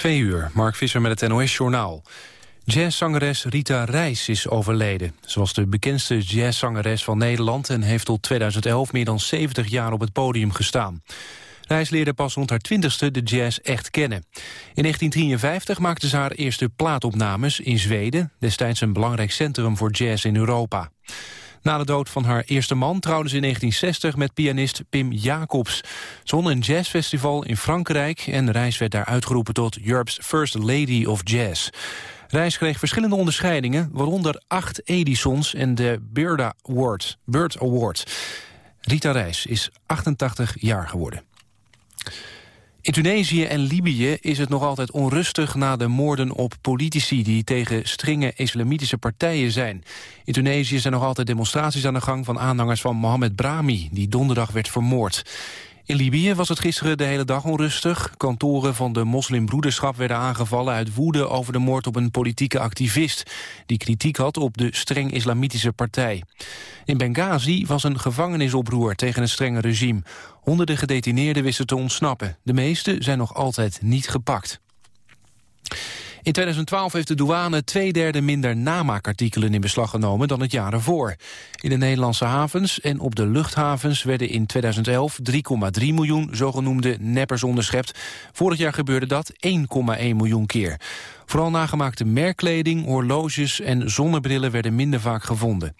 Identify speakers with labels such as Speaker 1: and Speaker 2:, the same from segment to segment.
Speaker 1: Twee uur, Mark Visser met het NOS-journaal. Jazzzangeres Rita Reis is overleden. Ze was de bekendste jazzzangeres van Nederland... en heeft tot 2011 meer dan 70 jaar op het podium gestaan. Reis leerde pas rond haar twintigste de jazz echt kennen. In 1953 maakte ze haar eerste plaatopnames in Zweden... destijds een belangrijk centrum voor jazz in Europa. Na de dood van haar eerste man trouwde ze in 1960 met pianist Pim Jacobs. Ze won een jazzfestival in Frankrijk en Reis werd daar uitgeroepen tot Europe's First Lady of Jazz. Reis kreeg verschillende onderscheidingen, waaronder acht Edisons en de Bird Award. Bird Award. Rita Reis is 88 jaar geworden. In Tunesië en Libië is het nog altijd onrustig na de moorden op politici die tegen strenge islamitische partijen zijn. In Tunesië zijn nog altijd demonstraties aan de gang van aanhangers van Mohamed Brahmi, die donderdag werd vermoord. In Libië was het gisteren de hele dag onrustig. Kantoren van de moslimbroederschap werden aangevallen uit woede over de moord op een politieke activist die kritiek had op de streng islamitische partij. In Benghazi was een gevangenisoproer tegen het strenge regime. Honderden gedetineerden wisten te ontsnappen. De meeste zijn nog altijd niet gepakt. In 2012 heeft de douane twee derde minder namaakartikelen in beslag genomen dan het jaar ervoor. In de Nederlandse havens en op de luchthavens werden in 2011 3,3 miljoen zogenoemde neppers onderschept. Vorig jaar gebeurde dat 1,1 miljoen keer. Vooral nagemaakte merkkleding, horloges en zonnebrillen werden minder vaak gevonden.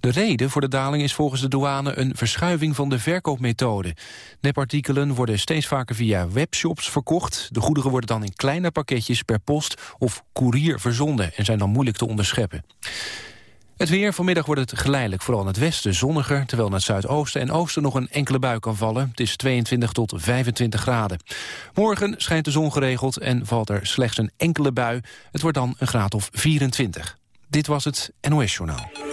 Speaker 1: De reden voor de daling is volgens de douane een verschuiving van de verkoopmethode. Nepartikelen worden steeds vaker via webshops verkocht. De goederen worden dan in kleine pakketjes per post of koerier verzonden... en zijn dan moeilijk te onderscheppen. Het weer, vanmiddag wordt het geleidelijk vooral in het westen zonniger... terwijl naar het zuidoosten en oosten nog een enkele bui kan vallen. Het is 22 tot 25 graden. Morgen schijnt de zon geregeld en valt er slechts een enkele bui. Het wordt dan een graad of 24. Dit was het NOS Journaal.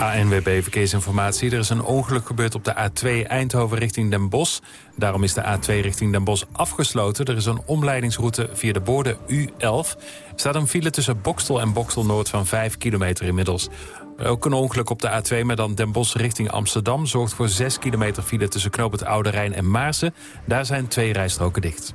Speaker 2: ANWB Verkeersinformatie. Er is een ongeluk gebeurd op de A2 Eindhoven richting Den Bosch. Daarom is de A2 richting Den Bosch afgesloten. Er is een omleidingsroute via de borden U11. Er staat een file tussen Bokstel en Bokstel Noord van 5 kilometer inmiddels. Ook een ongeluk op de A2, maar dan Den Bosch richting Amsterdam... zorgt voor 6 kilometer file tussen Knoop het Oude Rijn en Maarsen. Daar zijn twee rijstroken dicht.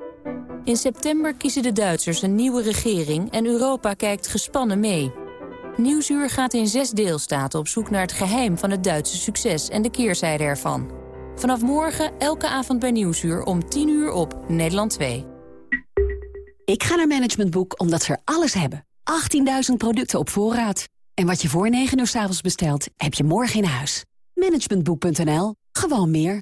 Speaker 3: In september kiezen de Duitsers een nieuwe regering en Europa kijkt gespannen mee. Nieuwsuur gaat in zes deelstaten op zoek naar het geheim van het Duitse succes en de keerzijde ervan. Vanaf morgen elke avond bij Nieuwsuur om 10 uur op Nederland 2.
Speaker 4: Ik ga naar Management Boek omdat ze er alles hebben. 18.000 producten op voorraad. En wat je voor 9 uur s avonds bestelt, heb je morgen in huis. Managementboek.nl. Gewoon meer.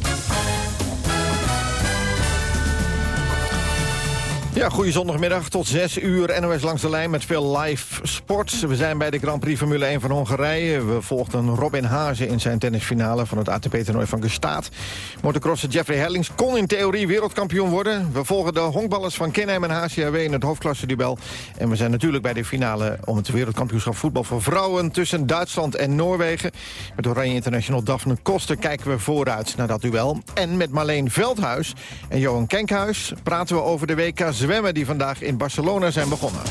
Speaker 5: Ja, goede zondagmiddag tot 6 uur NOS langs de lijn met veel live sports. We zijn bij de Grand Prix Formule 1 van Hongarije. We volgden Robin Haase in zijn tennisfinale van het ATP-toernooi van Gestaat. Motocrosser Jeffrey Herlings kon in theorie wereldkampioen worden. We volgen de honkballers van Kenheim en HCRW in het hoofdklasse-duel. En we zijn natuurlijk bij de finale om het wereldkampioenschap voetbal voor vrouwen... tussen Duitsland en Noorwegen. Met Oranje International Daphne Koster kijken we vooruit naar dat duel. En met Marleen Veldhuis en Johan Kenkhuis praten we over de WK zwemmen die vandaag in Barcelona zijn begonnen.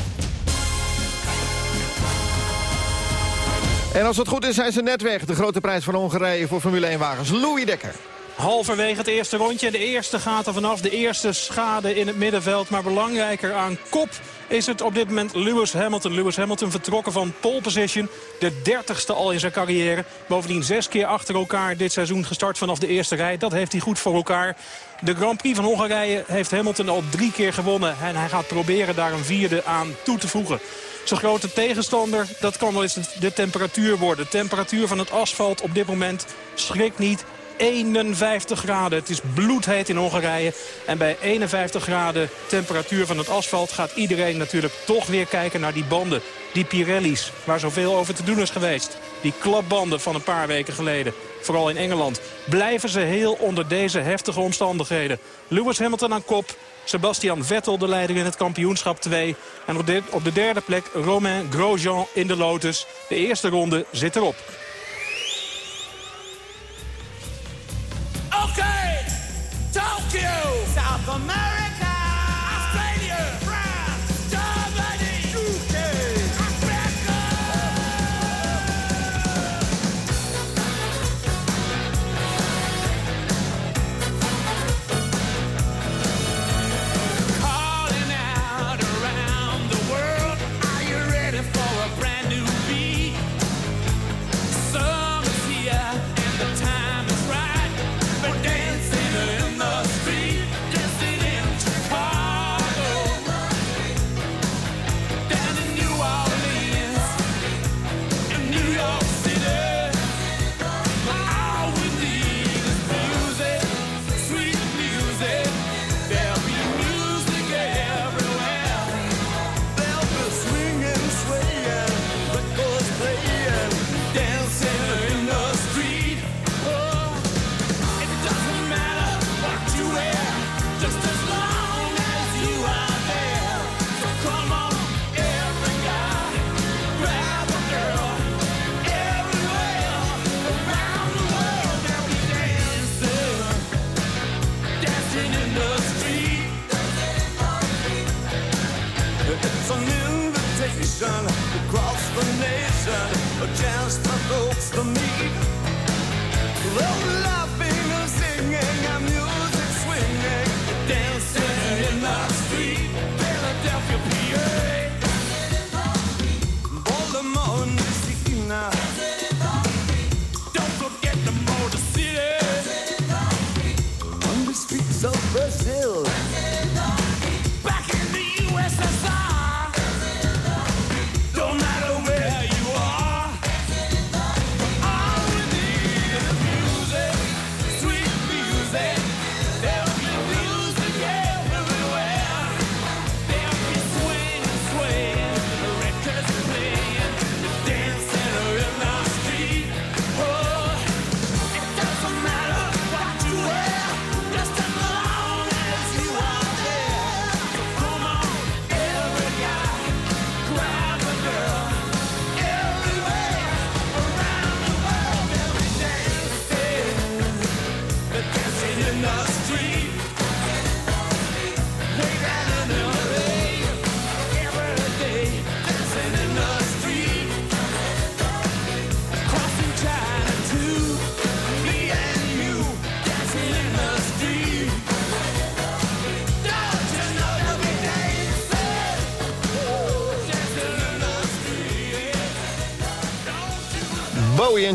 Speaker 5: En als het goed is zijn ze net weg. De grote prijs van Hongarije voor Formule 1-wagens. Louis Dekker.
Speaker 6: Halverwege het eerste rondje. De eerste gaat er vanaf. De eerste schade in het middenveld. Maar belangrijker aan kop is het op dit moment Lewis Hamilton. Lewis Hamilton vertrokken van pole position. De dertigste al in zijn carrière. Bovendien zes keer achter elkaar dit seizoen gestart vanaf de eerste rij. Dat heeft hij goed voor elkaar. De Grand Prix van Hongarije heeft Hamilton al drie keer gewonnen. En hij gaat proberen daar een vierde aan toe te voegen. Zijn grote tegenstander, dat kan wel eens de temperatuur worden. De temperatuur van het asfalt op dit moment schrikt niet 51 graden. Het is bloedheet in Hongarije. En bij 51 graden temperatuur van het asfalt gaat iedereen natuurlijk toch weer kijken naar die banden. Die Pirelli's, waar zoveel over te doen is geweest. Die klapbanden van een paar weken geleden. Vooral in Engeland. Blijven ze heel onder deze heftige omstandigheden. Lewis Hamilton aan kop. Sebastian Vettel de leider in het kampioenschap 2. En op de, op de derde plek Romain Grosjean in de Lotus. De eerste ronde zit erop.
Speaker 7: Oké, Tokyo, South America,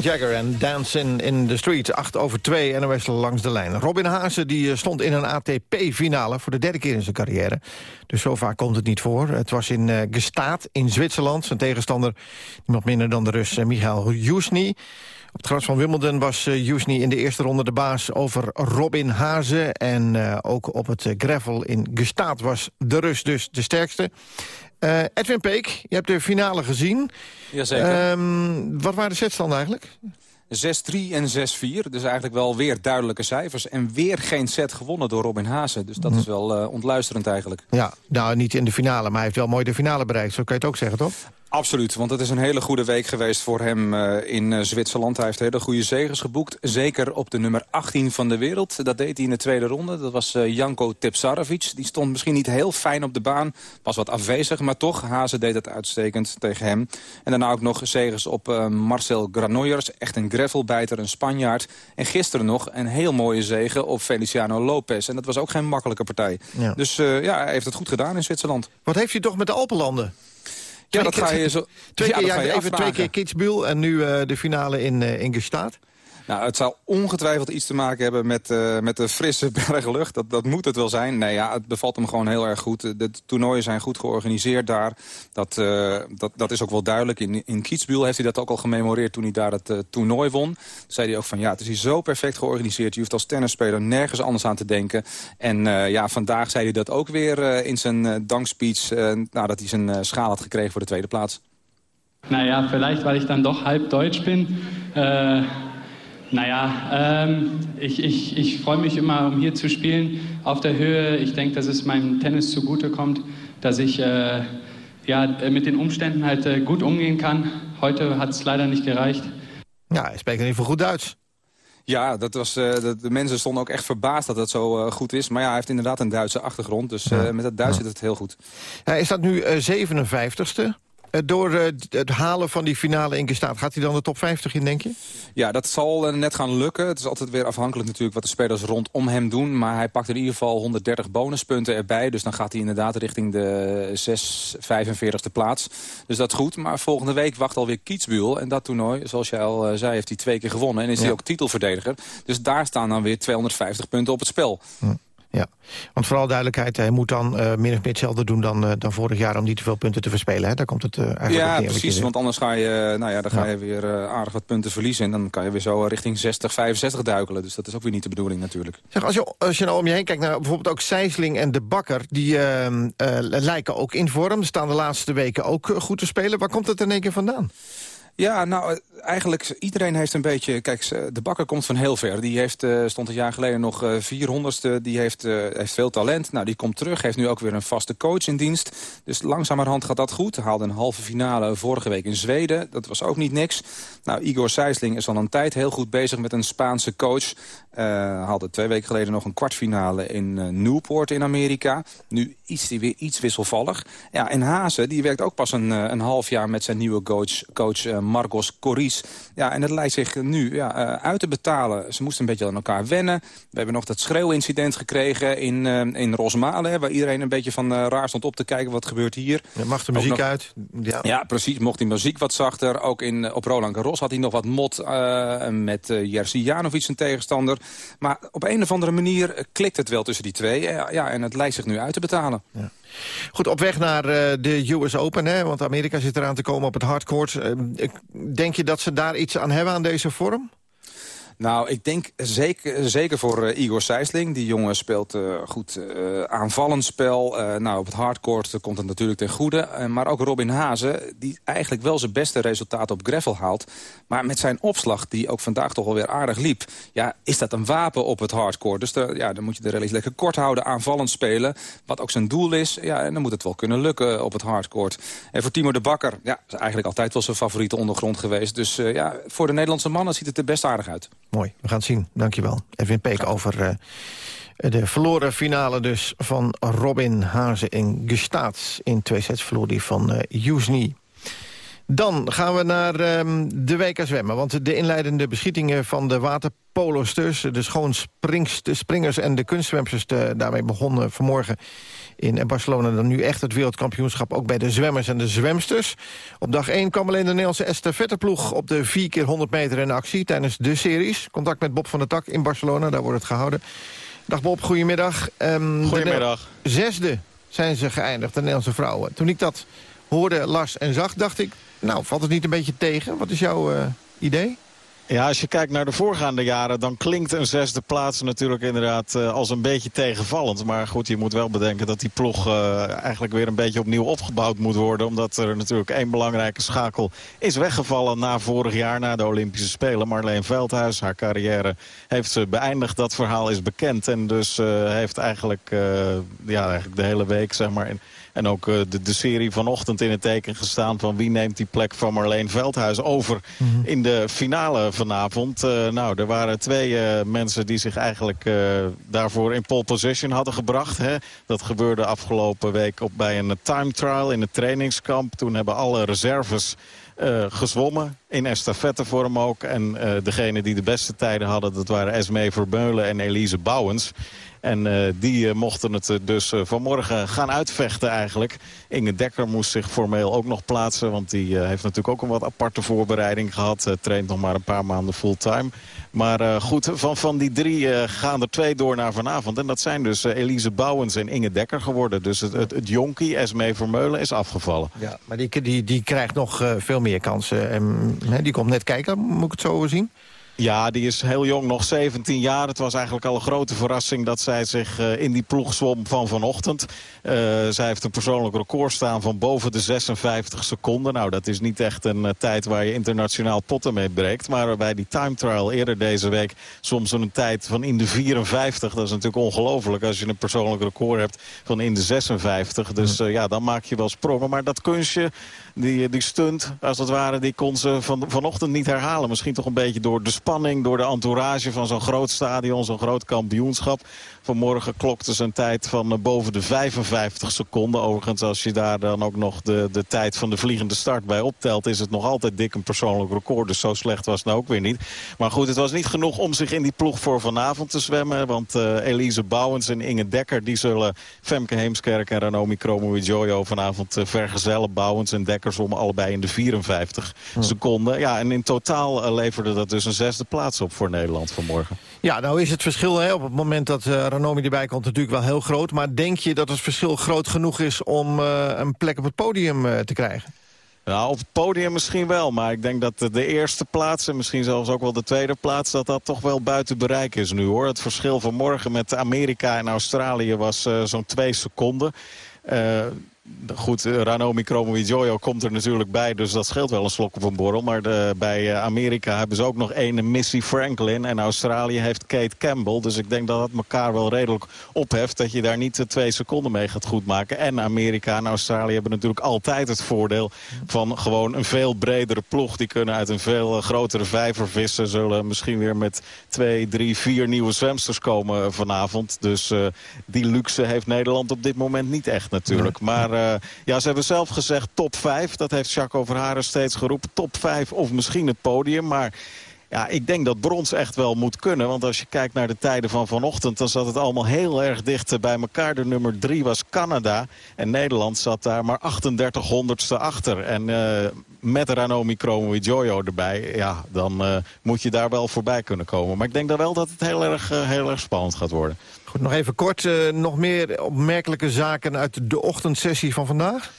Speaker 5: Jagger en Dancing in the Street. 8 over 2 NOS langs de lijn. Robin Haase die eh, stond in een ATP-finale voor de derde keer in zijn carrière. Dus zo vaak komt het niet voor. Het was in uh, Gestaat in Zwitserland. Zijn tegenstander niemand minder dan de Rus uh, Michael Jusny. Op het gras van Wimbledon was uh, Jusny in de eerste ronde de baas over Robin Haase. En ook op het gravel in Gestaat was de Rus dus de sterkste. Uh, Edwin Peek, je hebt de finale gezien.
Speaker 8: Jazeker.
Speaker 5: Um, wat waren de setstanden eigenlijk?
Speaker 8: 6-3 en 6-4. Dus eigenlijk wel weer duidelijke cijfers. En weer geen set gewonnen door Robin Haase. Dus dat is wel uh, ontluisterend eigenlijk.
Speaker 5: Ja, nou niet in de finale, maar hij heeft wel mooi de finale bereikt. Zo kan je het ook zeggen, toch?
Speaker 8: Absoluut, want het is een hele goede week geweest voor hem uh, in uh, Zwitserland. Hij heeft hele goede zegens geboekt. Zeker op de nummer 18 van de wereld. Dat deed hij in de tweede ronde. Dat was uh, Janko Tipsarevic. Die stond misschien niet heel fijn op de baan. Was wat afwezig, maar toch. Hazen deed het uitstekend tegen hem. En daarna ook nog zegens op Marcel Granollers. Echt een gravelbijter, een Spanjaard. En gisteren nog een heel mooie zegen op Feliciano Lopez. En dat was ook geen makkelijke partij. Ja. Dus ja, hij heeft het goed gedaan in Zwitserland.
Speaker 5: Wat heeft hij toch met de Alpenlanden?
Speaker 8: Ja, dat ga je zo...
Speaker 5: Twee keer,
Speaker 8: ja,
Speaker 5: even twee keer Kitzbühel en nu uh, de finale in, uh, in Gestaat.
Speaker 8: Nou, het zal ongetwijfeld iets te maken hebben met, eh, met de frisse berglucht. Dat, dat moet het wel zijn. Nee, ja, het bevalt hem gewoon heel erg goed. De toernooien zijn goed georganiseerd daar. Dat, eh, dat, dat is ook wel duidelijk. In, in heeft hij dat ook al gememoreerd toen hij daar het uh, toernooi won. Toen zei hij ook van ja, het is hier zo perfect georganiseerd. Je hoeft als tennisspeler nergens anders aan te denken. En ja, vandaag zei hij dat ook weer in zijn dankspeech... nadat hij zijn schaal had gekregen voor de tweede plaats.
Speaker 9: Naja, vielleicht weil ich dann doch halb Deutsch bin. Äh, naja, ähm, ich, ich, ich freue mich immer, um hier zu spielen auf der Höhe. Ich denke, dass es meinem Tennis zugutekommt, dass ich äh, ja, mit den Umständen halt äh, gut umgehen kann. Heute hat es leider nicht gereicht.
Speaker 5: Ja, hij spreekt in ieder geval goed Duits.
Speaker 8: Ja, dat was, uh, de, de, mensen stonden ook echt verbaasd dat het zo uh, goed is. Maar ja, hij heeft inderdaad een Duitse achtergrond. Dus uh, met dat Duits ja. zit het heel goed.
Speaker 5: Hij is dat nu 57ste. Eh, door eh, het halen van die finale in Gestaat. Gaat hij dan de top 50 in, denk je?
Speaker 8: Ja, dat zal eh, net gaan lukken. Het is altijd weer afhankelijk natuurlijk wat de spelers rondom hem doen. Maar hij pakt in ieder geval 130 bonuspunten erbij. Dus dan gaat hij inderdaad richting de 6, 45ste plaats. Dus dat is goed. Maar volgende week wacht alweer Kietsbuul. En dat toernooi, zoals jij al zei, heeft hij twee keer gewonnen. En is ja. hij ook titelverdediger. Dus daar staan dan weer 250 punten op het spel.
Speaker 5: Ja, want vooral duidelijkheid, hij moet dan uh, min of meer hetzelfde doen dan, uh, dan vorig jaar... om niet te veel punten te verspelen. Hè? Daar komt het uh, eigenlijk
Speaker 8: Ja, precies, want anders ga je, nou ja, dan ga je weer aardig wat punten verliezen... en dan kan je weer zo richting 60, 65 duikelen. Dus dat is ook weer niet de bedoeling natuurlijk.
Speaker 5: Zeg, als je, als je nou om je heen kijkt naar bijvoorbeeld ook Sijsling en De Bakker... die ehm, lijken ook in vorm, staan de laatste weken ook goed te spelen. Waar komt het in één keer vandaan?
Speaker 8: Ja, nou, eigenlijk iedereen heeft een beetje... Kijk, de bakker komt van heel ver. Die heeft, uh, stond een jaar geleden nog uh, 400ste. Die heeft, uh, heeft veel talent. Nou, die komt terug. Heeft nu ook weer een vaste coach in dienst. Dus langzamerhand gaat dat goed. Haalde een halve finale vorige week in Zweden. Dat was ook niet niks. Nou, Igor Sijsling is al een tijd heel goed bezig met een Spaanse coach. Uh, haalde twee weken geleden nog een kwartfinale in uh, Newport in Amerika. Nu hij weer iets wisselvallig. Ja, en Hazen die werkt ook pas een, uh, een half jaar met zijn nieuwe coach, coach Marcos Corris. Ja, en dat lijkt zich nu ja, uit te betalen. Ze moesten een beetje aan elkaar wennen. We hebben nog dat schreeuwincident gekregen in, in Rosmalen... waar iedereen een beetje van raar stond op te kijken wat gebeurt hier.
Speaker 5: Ja, mag de muziek nog... uit?
Speaker 8: Ja. ja. precies. Mocht die muziek wat zachter. Ook in, op Roland Garros had hij nog wat mot met uh, Jerzy Janovic, zijn tegenstander. Maar op een of andere manier klikt het wel tussen die twee. Ja, en het lijkt zich nu uit te betalen. Ja.
Speaker 5: Goed, op weg naar uh, de US Open, hè, want Amerika zit eraan te komen op het hardcourt. Uh, denk je dat ze daar iets aan hebben aan deze vorm?
Speaker 8: Nou, ik denk zeker, zeker voor uh, Igor Sijsling. Die jongen speelt uh, goed uh, aanvallend spel. nou, op het hardcourt komt het natuurlijk ten goede. maar ook Robin Hazen, die eigenlijk wel zijn beste resultaat op gravel haalt. Maar met zijn opslag, die ook vandaag toch alweer aardig liep... ja, is dat een wapen op het hardcourt. Dus ja, dan moet je de rallies lekker kort houden, aanvallend spelen. Wat ook zijn doel is. Ja, en dan moet het wel kunnen lukken op het hardcourt. En voor Timo de Bakker, ja, is eigenlijk altijd wel zijn favoriete ondergrond geweest. Dus ja, voor de Nederlandse mannen ziet het er best aardig uit.
Speaker 5: Mooi, we gaan het zien. Dankjewel. Edwin Peek over uh, de verloren finale dus van Robin Hazen in Gestaat. In twee sets verloor die van uh, Jusni. Dan gaan we naar um, de WK zwemmen. Want de inleidende beschietingen van de waterpolosters... de schoonspringers en de kunstzwemsters... daarmee begonnen vanmorgen in Barcelona dan nu echt het wereldkampioenschap... ook bij de zwemmers en de zwemsters. Op dag 1 kwam alleen de Nederlandse estafetteploeg... op de 4 keer 100 meter in actie tijdens de series. Contact met Bob van der Tak in Barcelona, daar wordt het gehouden. Dag Bob, goedemiddag.
Speaker 10: Um, goedemiddag.
Speaker 5: Zesde zijn ze geëindigd, de Nederlandse vrouwen. Toen ik dat hoorde, las en zag, dacht ik... nou, valt het niet een beetje tegen? Wat is jouw uh, idee?
Speaker 10: Ja, als je kijkt naar de voorgaande jaren... dan klinkt een zesde plaats natuurlijk inderdaad uh, als een beetje tegenvallend. Maar goed, je moet wel bedenken dat die ploeg uh, eigenlijk weer een beetje opnieuw opgebouwd moet worden. Omdat er natuurlijk één belangrijke schakel is weggevallen na vorig jaar... na de Olympische Spelen. Marleen Veldhuis, haar carrière heeft ze beëindigd. Dat verhaal is bekend. En dus uh, heeft eigenlijk, ja, eigenlijk de hele week zeg maar... In, en ook uh, de, de serie vanochtend in het teken gestaan... van wie neemt die plek van Marleen Veldhuis over mm -hmm. in de finale vanavond. Uh, nou, er waren twee uh, mensen die zich eigenlijk daarvoor in pole position hadden gebracht. Hè. Dat gebeurde afgelopen week op, bij een time trial in het trainingskamp. Toen hebben alle reserves... Uh, gezwommen. In estafettevorm ook. En uh, degene die de beste tijden hadden, dat waren Esmee Vermeulen en Elise Bouwens. En eh, die eh, mochten het eh, dus vanmorgen gaan uitvechten eigenlijk. Inge Dekker moest zich formeel ook nog plaatsen. Want die heeft natuurlijk ook een wat aparte voorbereiding gehad. Eh, traint nog maar een paar maanden fulltime. Maar goed, van, van die drie gaan er twee door naar vanavond. En dat zijn dus Elise Bouwens en Inge Dekker geworden. Dus het, het, het jonkie, Esmee Vermeulen, is afgevallen.
Speaker 5: Ja, maar die, die, die krijgt nog veel meer kansen. En, die komt net kijken, moet ik het zo zien?
Speaker 10: Ja, die is heel jong, nog 17 jaar. Het was eigenlijk al een grote verrassing dat zij zich eh, in die ploeg zwom van vanochtend. Eh, zij heeft een persoonlijk record staan van boven de 56 seconden. Nou, dat is niet echt een eh, tijd waar je internationaal potten mee breekt. Maar bij die time trial eerder deze week soms een tijd van in de 54. Dat is natuurlijk ongelooflijk als je een persoonlijk record hebt van in de 56. Dus ja, dan maak je wel sprongen. Maar dat kunstje, die, die stunt, als het ware, die kon ze van, vanochtend niet herhalen. Misschien toch een beetje door de spanning, door de entourage van zo'n groot stadion, zo'n groot kampioenschap. Vanmorgen klokte ze een tijd van eh, boven de 55 seconden. Overigens, als je daar dan ook nog de, de tijd van de vliegende start bij optelt... is het nog altijd dik een persoonlijk record. Dus zo slecht was het nou ook weer niet. Maar goed, het was niet genoeg om zich in die ploeg voor vanavond te zwemmen. Want eh, Elise Bouwens en Inge Dekker... die zullen Femke Heemskerk en Ranomi Kromowidjojo vanavond eh, vergezellen. Bouwens en Dekker zwommen allebei in de 54 seconden. Ja, en in totaal leverde dat dus een zesde plaats op voor Nederland vanmorgen.
Speaker 5: Ja, nou is het verschil hè, op het moment dat eh, Ranomi erbij komt natuurlijk wel heel groot. Maar denk je dat het verschil groot genoeg is om eh, een plek op het podium eh, te krijgen?
Speaker 10: Nou, op het podium misschien wel. Maar ik denk dat de eerste plaats en misschien zelfs ook wel de tweede plaats... dat dat toch wel buiten bereik is nu, hoor. Het verschil van morgen met Amerika en Australië was zo'n twee seconden. Goed, eh, Ranomi Kromowidjojo komt er natuurlijk bij, dus dat scheelt wel een slok op een borrel. Maar de, bij eh, Amerika hebben ze ook nog één Missy Franklin en Australië heeft Kate Campbell. Dus ik denk dat het elkaar wel redelijk opheft dat je daar niet de twee seconden mee gaat goedmaken. En Amerika en Australië hebben natuurlijk altijd het voordeel van gewoon een veel bredere ploeg. Die kunnen uit een veel eh, grotere vijver vissen, zullen misschien weer met twee, drie, vier nieuwe zwemsters komen vanavond. Dus uh, die luxe heeft Nederland op dit moment niet echt natuurlijk. Maar ja, ze hebben zelf gezegd top 5. Dat heeft Jacques Overharen steeds geroepen. Top 5 of misschien het podium. Maar ja, ik denk dat brons echt wel moet kunnen. Want als je kijkt naar de tijden van vanochtend... dan zat het allemaal heel erg dicht bij elkaar. De nummer 3 was Canada. En Nederland zat daar maar 38 honderdste achter. En uh, met Ranomi Kromowidjojo erbij... ja, dan uh, moet je daar wel voorbij kunnen komen. Maar ik denk dan wel dat het heel erg, heel erg spannend gaat worden.
Speaker 5: Nog even kort. Uh, nog meer opmerkelijke zaken uit de ochtendsessie van vandaag?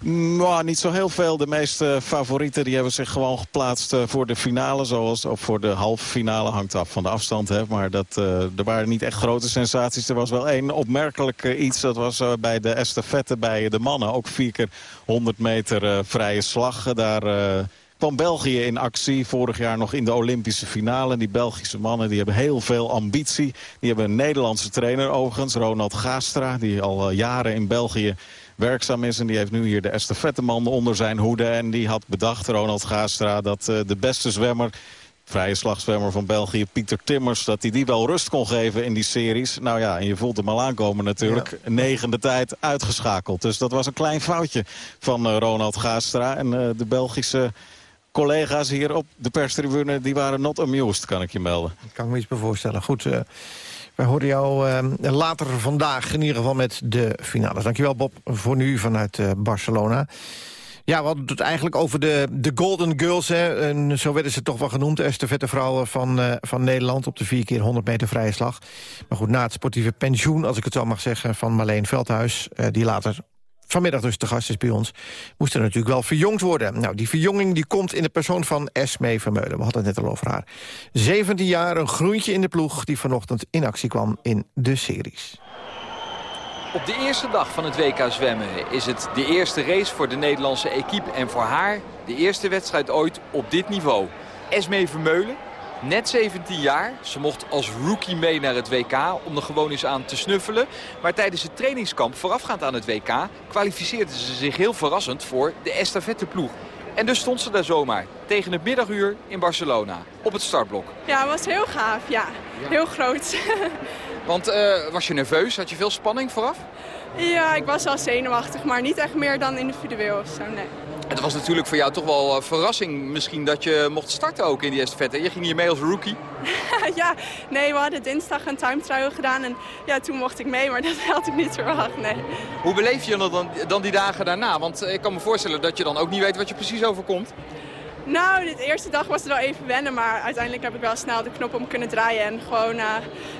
Speaker 10: Nou, niet zo heel veel. De meeste favorieten die hebben zich gewoon geplaatst uh, voor de finale. Zoals, of voor de halve finale, hangt af van de afstand. Hè. Maar dat, uh, er waren niet echt grote sensaties. Er was wel één opmerkelijk iets. Dat was bij de estafette bij de mannen. Ook vier keer 100 meter vrije slag. Daar kwam België in actie. Vorig jaar nog in de Olympische finale. Die Belgische mannen die hebben heel veel ambitie. Die hebben een Nederlandse trainer overigens, Ronald Gaastra. Die al jaren in België werkzaam is. En die heeft nu hier de estafetteman onder zijn hoede. En die had bedacht, Ronald Gaastra, dat uh, de beste zwemmer vrije slagzwemmer van België, Pieter Timmers... dat hij die wel rust kon geven in die series. Nou ja, en je voelt hem al aankomen natuurlijk. Ja. Negende tijd uitgeschakeld. Dus dat was een klein foutje van uh, Ronald Gaastra. En uh, de Belgische collega's hier op de perstribune... die waren not amused, kan ik je melden.
Speaker 5: Ik kan me iets bij voorstellen. Goed, uh, wij horen jou uh, later vandaag in ieder geval met de finales. Dankjewel Bob, voor nu vanuit uh, Barcelona. Ja, we hadden het eigenlijk over de, de Golden Girls. Hè. En zo werden ze toch wel genoemd. De estafette vrouwen van, van Nederland op de 4 keer 100 meter vrije slag. Maar goed, na het sportieve pensioen, als ik het zo mag zeggen... van Marleen Veldhuis, die later vanmiddag dus te gast is bij ons... moest er natuurlijk wel verjongd worden. Nou, die verjonging die komt in de persoon van Esmee Vermeulen. We hadden het net al over haar. 17 jaar, een groentje in de ploeg... die vanochtend in actie kwam in de series.
Speaker 11: Op de eerste dag van het WK zwemmen is het de eerste race voor de Nederlandse equipe. En voor haar de eerste wedstrijd ooit op dit niveau. Esmee Vermeulen, net 17 jaar. Ze mocht als rookie mee naar het WK om er gewoon eens aan te snuffelen. Maar tijdens het trainingskamp voorafgaand aan het WK... kwalificeerde ze zich heel verrassend voor de estafetteploeg. En dus stond ze daar zomaar, tegen het middaguur in Barcelona, op het startblok.
Speaker 12: Ja, het was heel gaaf, ja. ja. Heel groot.
Speaker 11: Want uh, was je nerveus? Had je veel spanning vooraf?
Speaker 12: Ja, ik was wel zenuwachtig, maar niet echt meer dan individueel of zo, nee.
Speaker 11: Het was natuurlijk voor jou toch wel een verrassing misschien dat je mocht starten ook in die estafette. Je ging hier mee als rookie.
Speaker 12: ja, nee, we hadden dinsdag een time trial gedaan en ja, toen mocht ik mee, maar dat had ik niet verwacht, nee.
Speaker 11: Hoe beleef je dan, dan die dagen daarna? Want eh, ik kan me voorstellen dat je dan ook niet weet wat je precies overkomt.
Speaker 12: Nou, de eerste dag was het wel even wennen, maar uiteindelijk heb ik wel snel de knop om kunnen draaien en gewoon uh,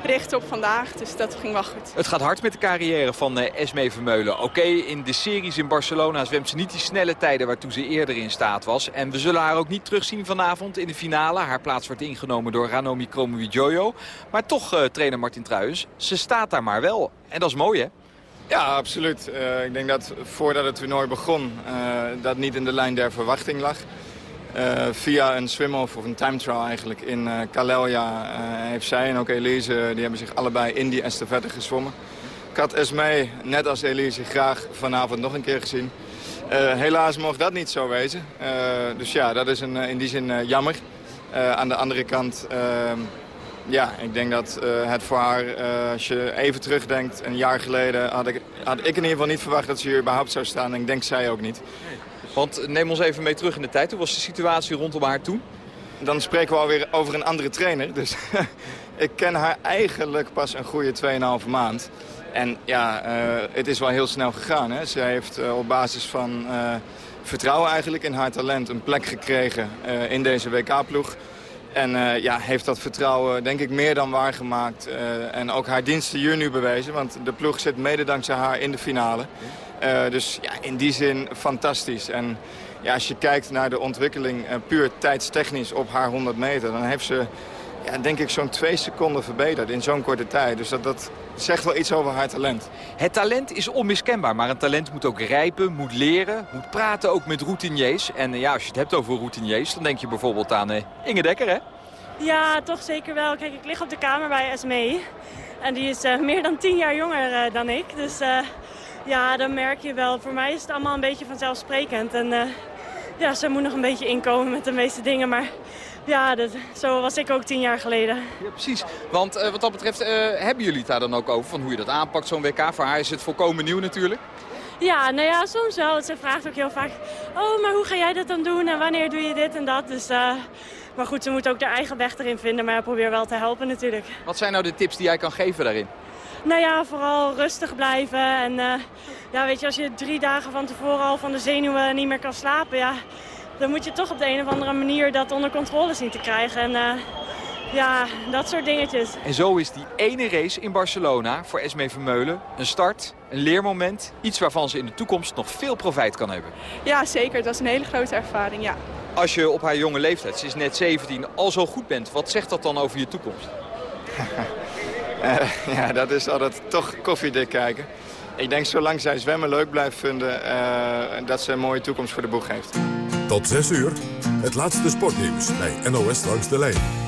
Speaker 12: richten op vandaag. Dus dat ging wel goed.
Speaker 11: Het gaat hard met de carrière van uh, Esmee Vermeulen. Oké, in de series in Barcelona zwemt ze niet die snelle tijden waartoe ze eerder in staat was. En we zullen haar ook niet terugzien vanavond in de finale. Haar plaats wordt ingenomen door Ranomi Kromowidjojo. Maar toch, uh, trainer Martin Truijens, ze staat daar maar wel. En dat is mooi, hè?
Speaker 13: Ja, absoluut. ik denk dat voordat het toernooi begon, dat niet in de lijn der verwachting lag. Uh, via een swim-off of een time trial eigenlijk in uh, Kalelia uh, heeft zij en ook Elise, die hebben zich allebei in die estafette gezwommen. Ik had Esmee, net als Elise, graag vanavond nog een keer gezien. helaas mocht dat niet zo wezen. dus ja, dat is een, in die zin jammer. aan de andere kant, ja, ik denk dat het voor haar, als je even terugdenkt, een jaar geleden had ik, had ik in ieder geval niet verwacht dat ze hier überhaupt zou staan. En ik denk zij ook niet.
Speaker 11: Want neem ons even mee terug in de tijd. Hoe was de situatie rondom haar toen?
Speaker 13: Dan spreken we alweer over een andere trainer. Dus ik ken haar eigenlijk pas een goede 2,5 maand. En ja, uh, het is wel heel snel gegaan. Hè? Ze heeft uh, op basis van uh, vertrouwen eigenlijk in haar talent een plek gekregen in deze WK-ploeg. En ja, heeft dat vertrouwen denk ik meer dan waargemaakt. en ook haar diensten hier nu bewezen. Want de ploeg zit mede dankzij haar in de finale. Uh, dus ja, in die zin fantastisch. En ja, als je kijkt naar de ontwikkeling uh, puur tijdstechnisch op haar 100 meter... dan heeft ze, ja, denk ik, zo'n twee seconden verbeterd in zo'n korte tijd. Dus dat, dat zegt wel iets over haar talent.
Speaker 11: Het talent is onmiskenbaar, maar een talent moet ook rijpen, moet leren... moet praten ook met routiniers. En uh, ja, als je het hebt over routiniers, dan denk je bijvoorbeeld aan Inge Dekker, hè?
Speaker 14: Ja, toch zeker wel. Kijk, ik lig op de kamer bij Esmee. En die is meer dan tien jaar jonger dan ik. Dus ja, dan merk je wel. Voor mij is het allemaal een beetje vanzelfsprekend. En uh, ja, ze moet nog een beetje inkomen met de meeste dingen. Maar ja, dat, zo was ik ook tien jaar geleden.
Speaker 11: Ja, precies. Want uh, wat dat betreft, uh, hebben jullie het daar dan ook over? Van hoe je dat aanpakt, zo'n WK? Voor haar is het volkomen nieuw natuurlijk.
Speaker 14: Ja, nou ja, soms wel. Ze vraagt ook heel vaak, oh, maar hoe ga jij dat dan doen? En wanneer doe je dit en dat? Dus, maar goed, ze moet ook haar eigen weg erin vinden. Maar ik probeer wel te helpen natuurlijk.
Speaker 11: Wat zijn nou de tips die jij kan geven daarin?
Speaker 14: Nou ja, vooral rustig blijven. En uh, ja, weet je, als je drie dagen van tevoren al van de zenuwen niet meer kan slapen... Ja, dan moet je toch op de een of andere manier dat onder controle zien te krijgen. En uh, ja, dat soort dingetjes.
Speaker 11: En zo is die ene race in Barcelona voor Esmee Vermeulen een start, een leermoment. Iets waarvan ze in de toekomst nog veel profijt kan hebben.
Speaker 12: Ja, zeker. Dat is een hele grote ervaring, ja.
Speaker 11: Als je op haar jonge leeftijd, ze is net 17, al zo goed bent... wat zegt dat dan over je toekomst?
Speaker 13: Uh, ja, dat is altijd toch koffiedik kijken. Ik denk zolang zij zwemmen leuk blijft vinden... Uh, dat ze een mooie toekomst voor de boeg heeft.
Speaker 15: Tot 6 uur, het laatste sportnieuws bij NOS Langs de Lijn.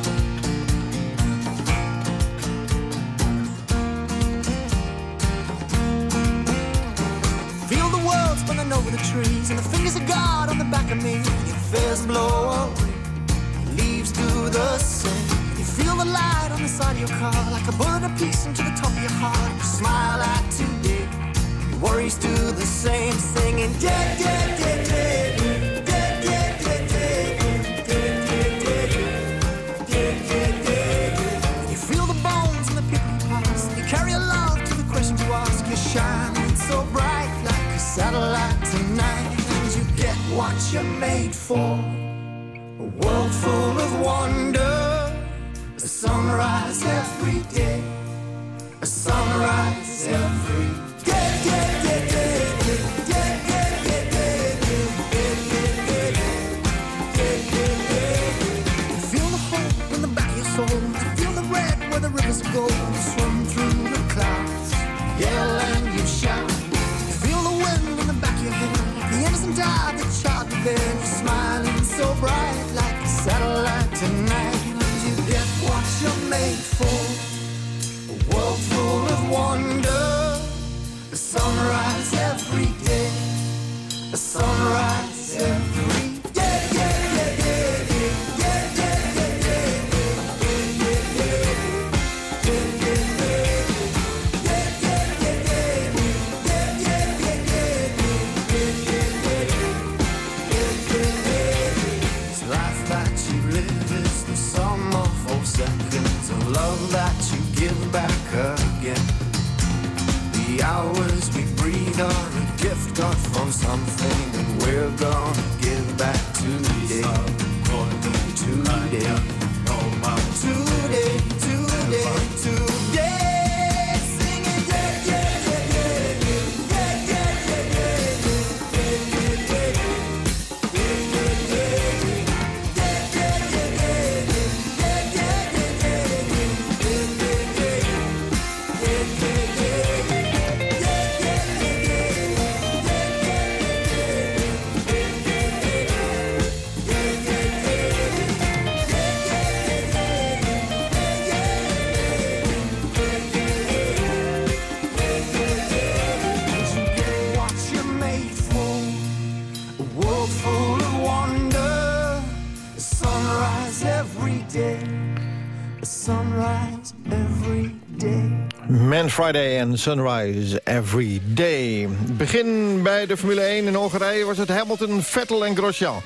Speaker 5: Friday en Sunrise Every Day. Begin bij de Formule 1 in Hongarije was het Hamilton, Vettel en Grosjean.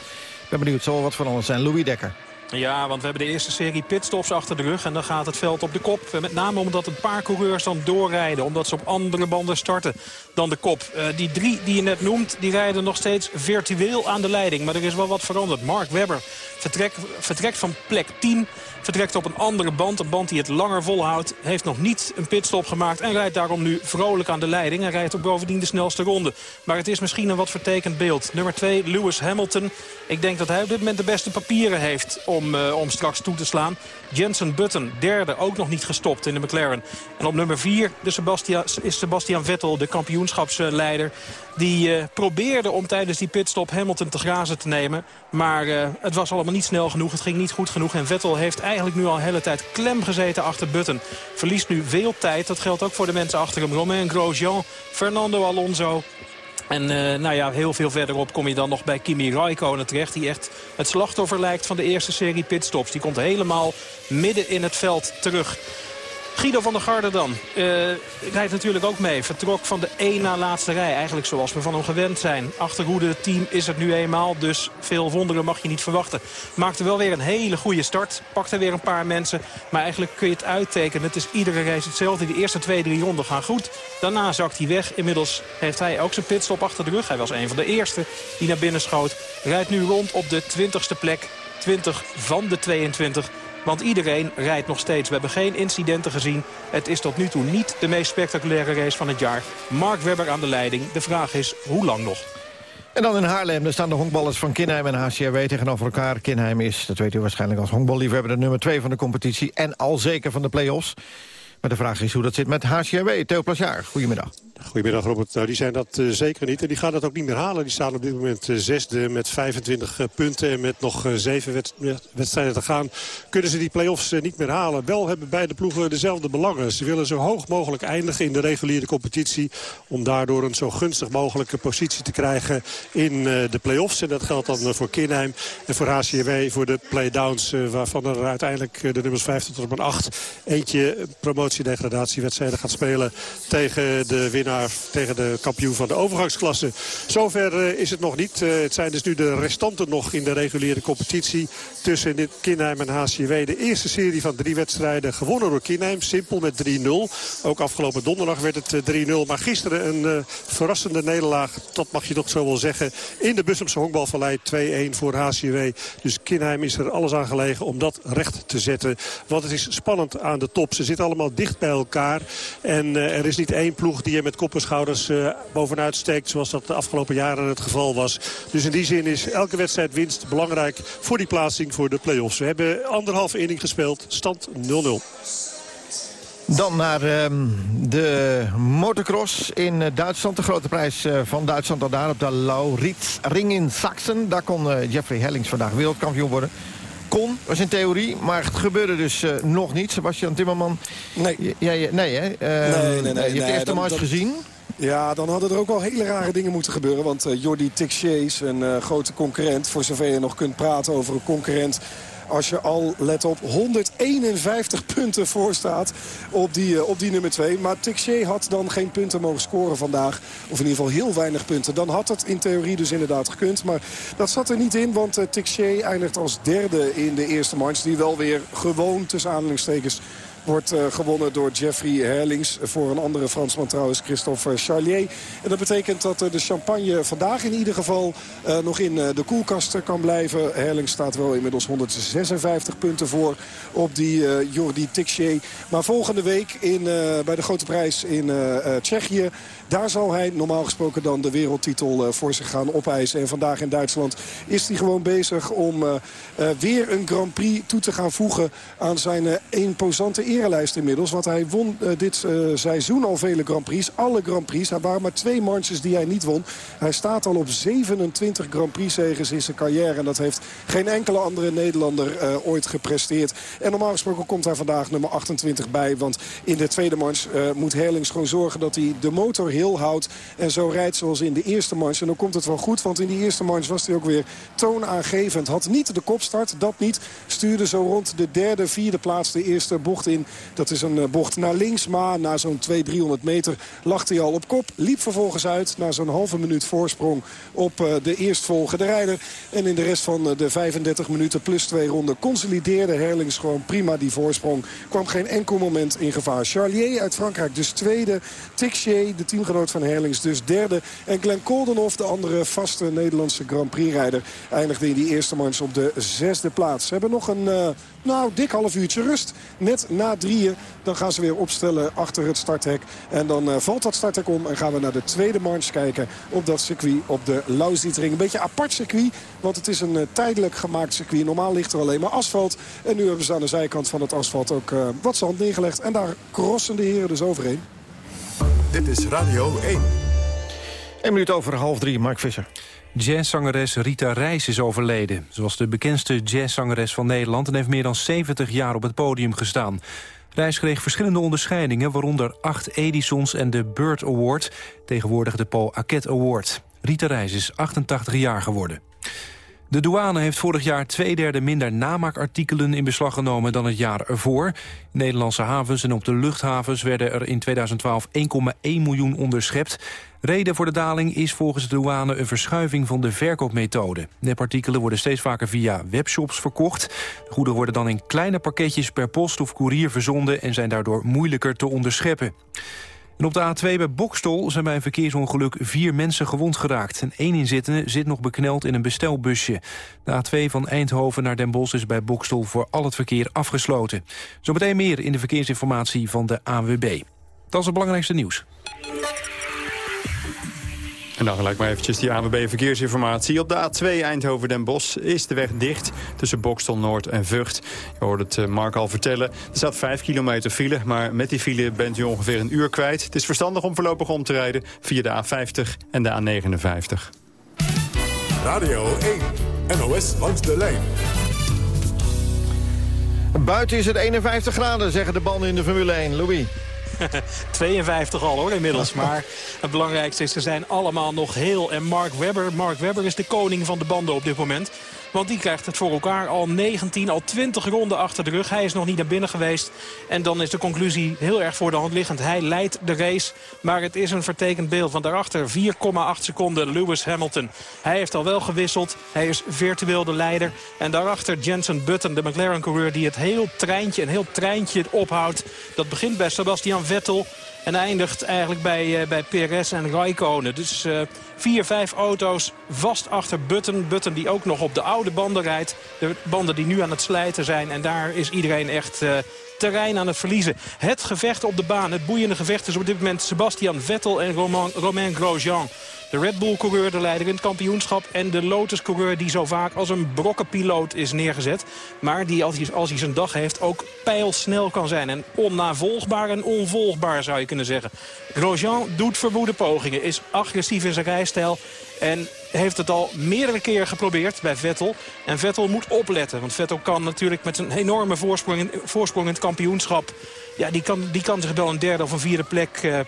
Speaker 5: Ben benieuwd, er wat veranderd zijn. Louis Dekker.
Speaker 6: Ja, want we hebben de eerste serie pitstops achter de rug. En dan gaat het veld op de kop. Met name omdat een paar coureurs dan doorrijden. Omdat ze op andere banden starten dan de kop. Eh, die drie die je net noemt, die rijden nog steeds virtueel aan de leiding. Maar er is wel wat veranderd. Mark Webber vertrekt, vertrekt van plek 10. Vertrekt op een andere band. Een band die het langer volhoudt. Heeft nog niet een pitstop gemaakt. En rijdt daarom nu vrolijk aan de leiding. En rijdt ook bovendien de snelste ronde. Maar het is misschien een wat vertekend beeld. Nummer 2, Lewis Hamilton. Ik denk dat hij op dit moment de beste papieren heeft om, eh, om straks toe te slaan. Jensen Button, derde, ook nog niet gestopt in de McLaren. En op nummer 4 de is Sebastian Vettel, de kampioenschapsleider. Die eh, probeerde om tijdens die pitstop Hamilton te grazen te nemen. Maar eh, het was allemaal niet snel genoeg. Het ging niet goed genoeg. En Vettel heeft eigenlijk nu al een hele tijd klem gezeten achter Button. Verliest nu veel tijd. Dat geldt ook voor de mensen achter hem. Romain Grosjean, Fernando Alonso. En uh, nou ja, heel veel verderop kom je dan nog bij Kimi Raikkonen terecht. Die echt het slachtoffer lijkt van de eerste serie pitstops. Die komt helemaal midden in het veld terug. Guido van der Garde dan. Rijdt natuurlijk ook mee. Vertrok van de één na laatste rij. Eigenlijk zoals we van hem gewend zijn. Achterhoede team is het nu eenmaal. Dus veel wonderen mag je niet verwachten. Maakte wel weer een hele goede start. Pakte weer een paar mensen. Maar eigenlijk kun je het uittekenen. Het is iedere race hetzelfde. De eerste twee, drie ronden gaan goed. Daarna zakt hij weg. Inmiddels heeft hij ook zijn pitstop achter de rug. Hij was een van de eerste die naar binnen schoot. Rijdt nu rond op de 20ste plek. 20 van de 22. Want iedereen rijdt nog steeds. We hebben geen incidenten gezien. Het is tot nu toe niet de meest spectaculaire race van het jaar. Mark Webber aan de leiding. De vraag is, hoe lang nog?
Speaker 5: En dan in Haarlem, daar staan de honkballers van Kinheim en HCRW tegenover elkaar. Kinheim is, dat weet u waarschijnlijk als honkballiefhebber, de nummer 2 van de competitie. En al zeker van de play-offs. Maar de vraag is hoe dat zit met HCRW. Theo Plasjaar, goedemiddag.
Speaker 16: Goedemiddag Robert. Nou, die zijn dat uh, zeker niet. En die gaan dat ook niet meer halen. Die staan op dit moment uh, zesde met 25 uh, punten. En met nog zeven wed wedstrijden te gaan kunnen ze die play-offs niet meer halen. Wel hebben beide ploegen dezelfde belangen. Ze willen zo hoog mogelijk eindigen in de reguliere competitie. Om daardoor een zo gunstig mogelijke positie te krijgen in de play-offs. En dat geldt dan voor Kinheim en voor HCW voor de play-downs. waarvan er uiteindelijk de nummers 5 tot en met 8 eentje promotie-degradatiewedstrijden gaat spelen tegen de winnaar tegen de kampioen van de overgangsklasse. Zover uh, is het nog niet. Uh, het zijn dus nu de restanten nog in de reguliere competitie tussen Kinheim en HCW. De eerste serie van drie wedstrijden gewonnen door Kinheim. Simpel met 3-0. Ook afgelopen donderdag werd het uh, 3-0. Maar gisteren een verrassende nederlaag, dat mag je toch zo wel zeggen. In de Bussumse honkbalvallei 2-1 voor HCW. Dus Kinheim is er alles aan gelegen om dat recht te zetten. Want het is spannend aan de top. Ze zitten allemaal dicht bij elkaar. En er is niet één ploeg die er met en schouders uh, bovenuit steekt. Zoals dat de afgelopen jaren het geval was. Dus in die zin is elke wedstrijd winst belangrijk voor die plaatsing voor de play-offs. We hebben anderhalve inning gespeeld. Stand 0-0.
Speaker 5: Dan naar uh, de motocross in Duitsland. De grote prijs uh, van Duitsland daar op de Lauritsring in Sachsen. Daar kon uh, Jeffrey Hellings vandaag wereldkampioen worden. Kon, was in theorie, maar het gebeurde dus uh, nog niet. Sebastian Timmerman.
Speaker 17: Nee.
Speaker 5: Jij, nee, hè?
Speaker 17: Uh, nee, nee, nee.
Speaker 5: Je hebt de eerste match gezien.
Speaker 17: Ja, dan hadden er ook wel hele rare dingen moeten gebeuren. Want uh, Jordi Tixiers, een uh, grote concurrent... voor zover je nog kunt praten over een concurrent... Als je al, let op, 151 punten voor staat op die, uh, op die nummer 2. Maar Tixier had dan geen punten mogen scoren vandaag. Of in ieder geval heel weinig punten. Dan had het in theorie dus inderdaad gekund. Maar dat zat er niet in, want uh, Tixier eindigt als derde in de eerste match. Die wel weer gewoon tussen aanhalingstekens wordt uh, gewonnen door Jeffrey Herlings. Voor een andere Fransman trouwens, Christophe Charlier. En dat betekent dat de champagne vandaag in ieder geval uh, nog in de koelkast kan blijven. Herlings staat wel inmiddels 156 punten voor op die Jordi Tixier. Maar volgende week in, bij de grote prijs in Tsjechië daar zal hij normaal gesproken dan de wereldtitel uh, voor zich gaan opeisen. En vandaag in Duitsland is hij gewoon bezig om uh, uh, weer een Grand Prix toe te gaan voegen aan zijn imposante erelijst inmiddels. Want hij won dit seizoen al vele Grand Prix. Alle Grand Prix. Er waren maar twee marches die hij niet won. Hij staat al op 27 Grand Prix zegens in zijn carrière. En dat heeft geen enkele andere Nederlander ooit gepresteerd. En normaal gesproken komt hij vandaag nummer 28 bij. Want in de tweede march moet Herlings gewoon zorgen dat hij de motor heel houdt. En zo rijdt zoals in de eerste manche. En dan komt het wel goed, want in die eerste manche was hij ook weer toonaangevend. Had niet de kopstart, dat niet. Stuurde zo rond de derde, vierde plaats de eerste bocht in. Dat is een eh, bocht naar links, maar na zo'n 200, 300 meter lag hij al op kop. Liep vervolgens uit na zo'n halve minuut voorsprong op eh, de eerstvolgende rijder. En in de rest van eh, de 35 minuten plus twee ronden consolideerde Herlings gewoon prima die voorsprong. Kwam geen enkel moment in gevaar. Charlier uit Frankrijk dus tweede. Tixier, de team teamgenoot van Herlings dus derde. En Glenn Koldenhoff, de andere vaste Nederlandse Grand Prix-rijder... eindigde in die eerste manche op de zesde plaats. Ze hebben nog een uh, nou, dik half uurtje rust. Net na drieën, dan gaan ze weer opstellen achter het starthek. En dan uh, valt dat starthek om en gaan we naar de tweede manche kijken... op dat circuit op de Lausietring. Een beetje apart circuit, want het is een uh, tijdelijk gemaakt circuit. Normaal ligt er alleen maar asfalt. En nu hebben ze aan de zijkant van het asfalt ook wat zand neergelegd. En daar crossen de heren dus overheen.
Speaker 18: Dit is Radio 1.
Speaker 5: Een minuut over half drie, Mark Visser.
Speaker 1: Jazzzangeres Rita Reis is overleden. Ze was de bekendste jazzzangeres van Nederland... en heeft meer dan 70 jaar op het podium gestaan. Reis kreeg verschillende onderscheidingen... waaronder acht Edisons en de Bird Award... tegenwoordig de Paul Aket Award. Rita Reis is 88 jaar geworden. De douane heeft vorig jaar twee derde minder namaakartikelen in beslag genomen dan het jaar ervoor. Nederlandse havens en op de luchthavens werden er in 2012 1,1 miljoen onderschept. Reden voor de daling is volgens de douane een verschuiving van de verkoopmethode. Nepartikelen worden steeds vaker via webshops verkocht. De goederen worden dan in kleine pakketjes per post of koerier verzonden... en zijn daardoor moeilijker te onderscheppen. Op de A2 bij Bokstol zijn bij een verkeersongeluk vier mensen gewond geraakt. En één inzittende zit nog bekneld in een bestelbusje. De A2 van Eindhoven naar Den Bosch is bij Bokstol voor al het verkeer afgesloten. Zometeen meer in de verkeersinformatie van de AWB. Dat is het belangrijkste nieuws.
Speaker 19: En dan gelijk maar eventjes die AWB Verkeersinformatie. Op de A2 Eindhoven-Den Bosch is de weg dicht tussen Bokstel Noord en Vught. Je hoorde het eh, Mark al vertellen. Er staat 5 kilometer file, maar met die file bent u ongeveer een uur kwijt. Het is verstandig om voorlopig om te rijden via de A50 en de A59.
Speaker 18: Radio 1, NOS langs de lijn.
Speaker 5: Buiten is het 51 graden, zeggen de banden in de Formule 1. Louis.
Speaker 6: 52 al hoor inmiddels. Maar het belangrijkste is, ze zijn allemaal nog heel. En Mark Webber, Mark Webber is de koning van de banden op dit moment. Want die krijgt het voor elkaar al 19, al 20 ronden achter de rug. Hij is nog niet naar binnen geweest. En dan is de conclusie heel erg voor de hand liggend. Hij leidt de race, maar het is een vertekend beeld. Want daarachter 4,8 seconden Lewis Hamilton. Hij heeft al wel gewisseld. Hij is virtueel de leider. En daarachter Jensen Button, de McLaren-coureur... die het heel treintje, een heel treintje ophoudt. Dat begint bij Sebastian Vettel. En eindigt eigenlijk bij, uh, bij Perez en Raikkonen. Dus uh, vier, vijf auto's vast achter Button. Button die ook nog op de oude banden rijdt. De banden die nu aan het slijten zijn. En daar is iedereen echt... Uh, terrein aan het verliezen. Het gevecht op de baan, het boeiende gevecht is op dit moment Sebastian Vettel en Romain Grosjean. De Red Bull-coureur, de leider in het kampioenschap... en de Lotus-coureur die zo vaak als een brokkenpiloot is neergezet. Maar die als hij, als hij zijn dag heeft ook pijlsnel kan zijn. En onnavolgbaar en onvolgbaar zou je kunnen zeggen. Grosjean doet verwoede pogingen, is agressief in zijn rijstijl... En heeft het al meerdere keren geprobeerd bij Vettel. En Vettel moet opletten. Want Vettel kan natuurlijk met een enorme voorsprong in, voorsprong in het kampioenschap... Ja, die kan, die kan zich wel een derde of een vierde plek uh,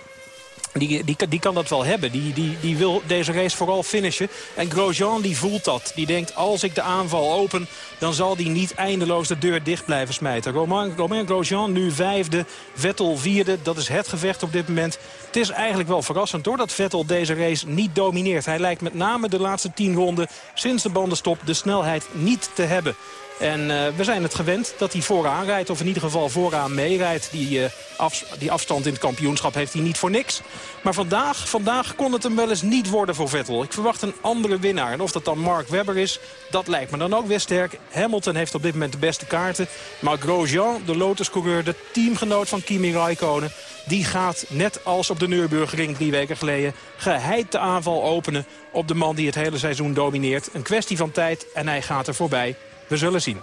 Speaker 6: die, die, die kan dat wel hebben. Die, die, die wil deze race vooral finishen. En Grosjean die voelt dat. Die denkt, als ik de aanval open... dan zal die niet eindeloos de deur dicht blijven smijten. Romain, Romain Grosjean nu vijfde, Vettel vierde. Dat is het gevecht op dit moment. Het is eigenlijk wel verrassend doordat Vettel deze race niet domineert. Hij lijkt met name de laatste tien ronden sinds de bandenstop de snelheid niet te hebben. En uh, we zijn het gewend dat hij vooraan rijdt. Of in ieder geval vooraan meerijdt. Die, af, die afstand in het kampioenschap heeft hij niet voor niks. Maar vandaag, vandaag kon het hem wel eens niet worden voor Vettel. Ik verwacht een andere winnaar. En of dat dan Mark Webber is, dat lijkt me dan ook weer sterk. Hamilton heeft op dit moment de beste kaarten. Maar Grosjean, de Lotus-coureur, de teamgenoot van Kimi Raikkonen... die gaat, net als op de Nürburgring drie weken geleden... geheid de aanval openen op de man die het hele seizoen domineert. Een kwestie van tijd en hij gaat er voorbij. We zullen zien.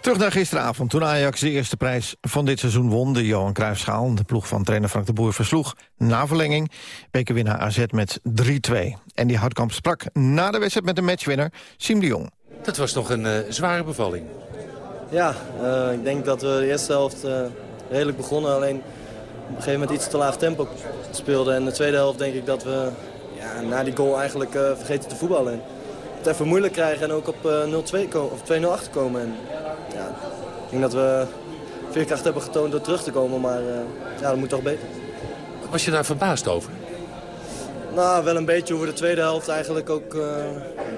Speaker 5: Terug naar gisteravond, toen Ajax de eerste prijs van dit seizoen won. De Johan Cruijffschaal, de ploeg van trainer Frank de Boer versloeg. Na verlenging, bekerwinnaar AZ met 3-2. En die Houtkamp sprak na de wedstrijd met de matchwinner, Siem de Jong.
Speaker 20: Dat was toch een uh, zware bevalling?
Speaker 21: Ja, uh, ik denk dat we de eerste helft uh, redelijk begonnen. Alleen op een gegeven moment iets te laag tempo speelden. En de tweede helft denk ik dat we ja, na die goal eigenlijk vergeten te voetballen het even moeilijk krijgen en ook op uh, 0-2 of 2-0 achterkomen. En, ja, ik denk dat we veerkracht hebben getoond door terug te komen, maar uh, ja, dat moet toch beter.
Speaker 20: Was je daar verbaasd over?
Speaker 21: Nou, wel een beetje hoe we de tweede helft eigenlijk ook uh,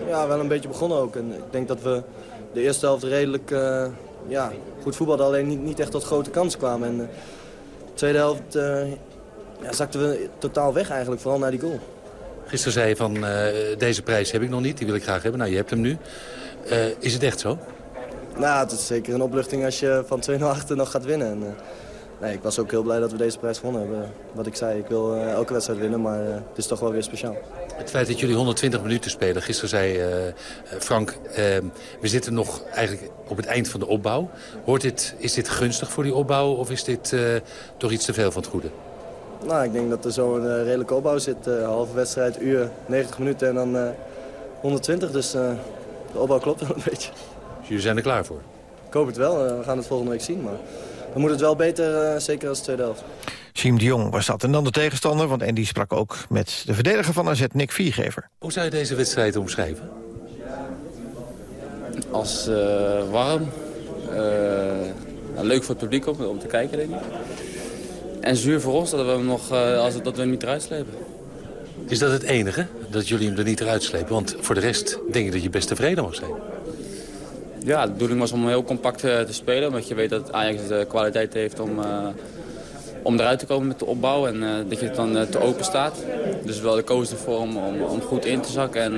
Speaker 21: ja, wel een beetje begonnen ook. En ik denk dat we de eerste helft redelijk uh, ja, goed voetbalden, alleen niet, niet echt tot grote kansen kwamen. En de tweede helft ja, zakten we totaal weg eigenlijk, vooral naar die goal.
Speaker 20: Gisteren zei je van uh, deze prijs heb ik nog niet, die wil ik graag hebben. Nou, je hebt hem nu. Uh, is het echt zo?
Speaker 21: Nou, het is zeker een opluchting als je van 2-0 achter nog gaat winnen. En, uh, nee, ik was ook heel blij dat we deze prijs gewonnen hebben. Wat ik zei, ik wil elke wedstrijd winnen, maar het is toch wel weer speciaal.
Speaker 20: Het feit dat jullie 120 minuten spelen. Gisteren zei Frank, we zitten nog eigenlijk op het eind van de opbouw. Hoort dit, is dit gunstig voor die opbouw of is dit toch iets te veel van het goede?
Speaker 21: Nou, ik denk dat er zo een uh, redelijke opbouw zit. Uh, halve wedstrijd, uur, 90 minuten en dan uh, 120. Dus de opbouw klopt wel een beetje.
Speaker 20: Dus jullie zijn er klaar voor?
Speaker 21: Ik hoop het wel. we gaan het volgende week zien. Maar dan moet het wel beter, zeker als de tweede helft.
Speaker 5: Siem de Jong was dat. En dan de tegenstander, want Andy sprak ook met de verdediger van AZ, Nick Viergever.
Speaker 20: Hoe zou je deze wedstrijd omschrijven?
Speaker 22: Als warm. Nou, leuk voor het publiek om, om te kijken, denk ik. En zuur voor ons dat we hem nog uh, als, dat we hem niet eruit slepen.
Speaker 20: Is dat het enige, dat jullie hem er niet eruit slepen? Want voor de rest denk ik dat je best tevreden mag zijn.
Speaker 22: Ja, de bedoeling was om heel compact uh, te spelen. Omdat je weet dat Ajax de kwaliteit heeft om, uh, om eruit te komen met de opbouw. En dat je het dan te open staat. Dus wel de koos ervoor om, om, om, goed in te zakken. En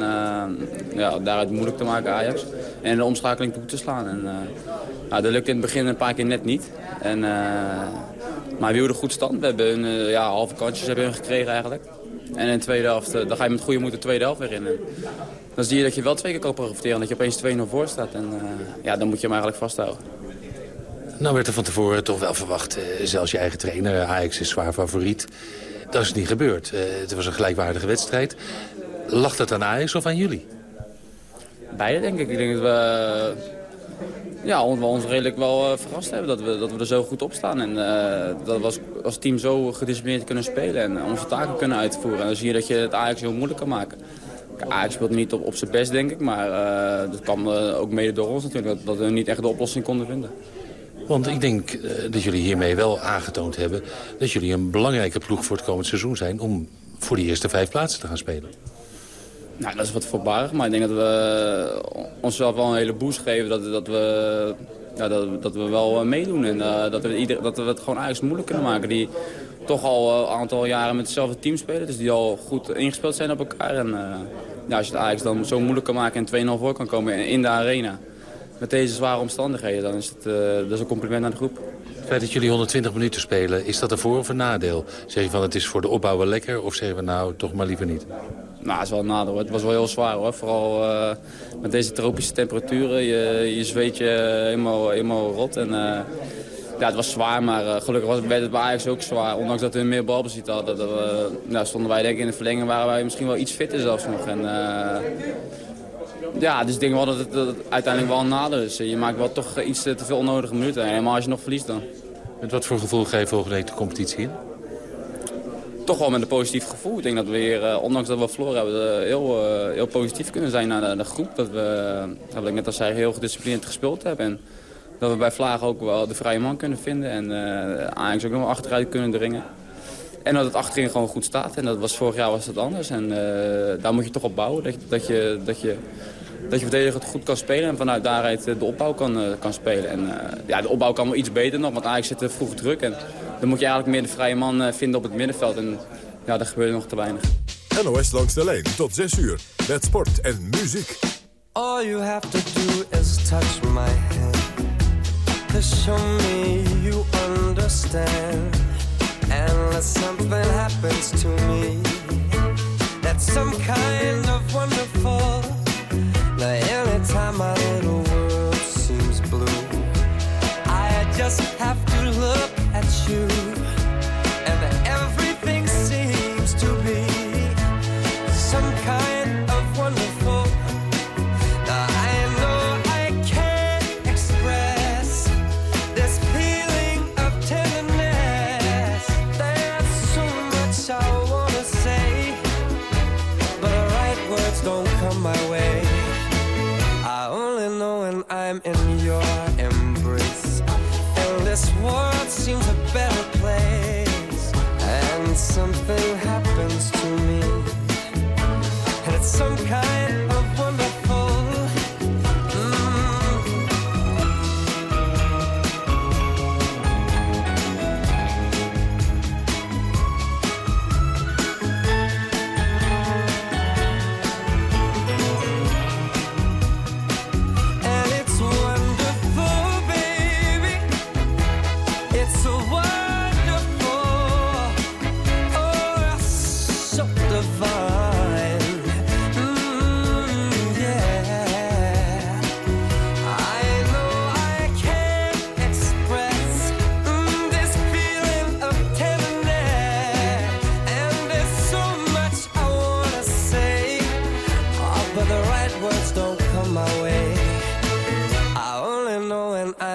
Speaker 22: ja, daaruit moeilijk te maken Ajax. En de omschakeling toe te slaan. En, nou, dat lukte in het begin een paar keer net niet. En maar we hielden goed stand. We hebben een uh, ja, halve kantjes hebben we gekregen eigenlijk. En in de tweede helft, uh, dan ga je met goede moed de tweede helft weer in. En dan zie je dat je wel twee keer kan profiteren. Dat je opeens 2-0 voor staat. En uh, ja, dan moet je hem eigenlijk vasthouden.
Speaker 20: Nou werd er van tevoren toch wel verwacht. zelfs je eigen trainer, Ajax is zwaar favoriet. Dat is niet gebeurd. het was een gelijkwaardige wedstrijd. Lag dat aan Ajax of aan jullie?
Speaker 22: Beide denk ik. Ik denk dat we ja, we ons redelijk wel uh, verrast hebben dat we, dat we er zo goed op staan. En uh, dat we als, team zo gedisciplineerd kunnen spelen en onze taken kunnen uitvoeren. En dan zie je dat je het Ajax heel moeilijk kan maken. Ajax speelt niet op, op zijn best, denk ik. Maar uh, dat kwam ook mede door ons natuurlijk, dat, dat, we niet echt de oplossing konden vinden.
Speaker 20: Want ik denk dat jullie hiermee wel aangetoond hebben... dat jullie een belangrijke ploeg voor het komend seizoen zijn... om voor die eerste vijf plaatsen te gaan spelen.
Speaker 22: Nou, dat is wat voorbarig, maar ik denk dat we onszelf wel een hele boost geven. Dat, dat, we, dat, we wel eh, meedoen en uh, dat, we ieder, dat we het gewoon eigenlijk moeilijk kunnen maken. Die toch al een aantal jaren met hetzelfde team spelen, dus die al goed ingespeeld zijn op elkaar. En als je het Ajax dan zo moeilijk kan maken en 2-0 voor kan komen in de arena... met deze zware omstandigheden, dan is het dat is een compliment aan de groep.
Speaker 20: Het feit dat jullie 120 minuten spelen, is dat een voor- of een nadeel? Zeg je van het is voor de opbouw wel lekker of zeggen we nou toch maar liever niet?
Speaker 22: Nou, het is wel een nadeel. Het was wel heel zwaar hoor. Vooral uh, met deze tropische temperaturen. Je, je zweet je helemaal, helemaal rot. En, uh, ja, het was zwaar, maar gelukkig was het bij Ajax ook zwaar. Ondanks dat we meer balbezit hadden. Dat nou, stonden wij denk ik in de verlenging waren wij misschien wel iets fitter zelfs nog. En, ja, dus ik denk wel dat het, dat uiteindelijk wel een nadeel is. Je maakt wel toch iets te veel onnodige minuten. Helemaal als je nog verliest dan.
Speaker 20: Met wat voor gevoel ga je volgende week de competitie in?
Speaker 22: Toch wel met een positief gevoel. Ik denk dat we hier, uh, ondanks dat we verloren hebben, uh, heel, uh, heel positief kunnen zijn naar de, groep. Dat we, dat ik net als zei, heel gedisciplineerd gespeeld hebben. En dat we bij Vlaag ook wel de vrije man kunnen vinden. En Ajax ook nog achteruit kunnen dringen. En dat het achterin gewoon goed staat. En dat was vorig jaar was dat anders. En daar moet je toch op bouwen. Dat, dat, je, dat je dat je verdediger goed kan spelen en vanuit daaruit de opbouw kan, kan spelen. En ja, de opbouw kan wel iets beter nog, want Ajax zit er vroeg druk. En dan moet je eigenlijk meer de vrije man vinden op het middenveld. En ja, dat gebeurt nog te weinig.
Speaker 15: NOS langs de lijn tot 6 uur. Met sport en muziek.
Speaker 23: All you have to do is touch my hand. To show me you understand. Unless something happens to me. That's some kind of wonderful. Now anytime my little world seems blue. I just have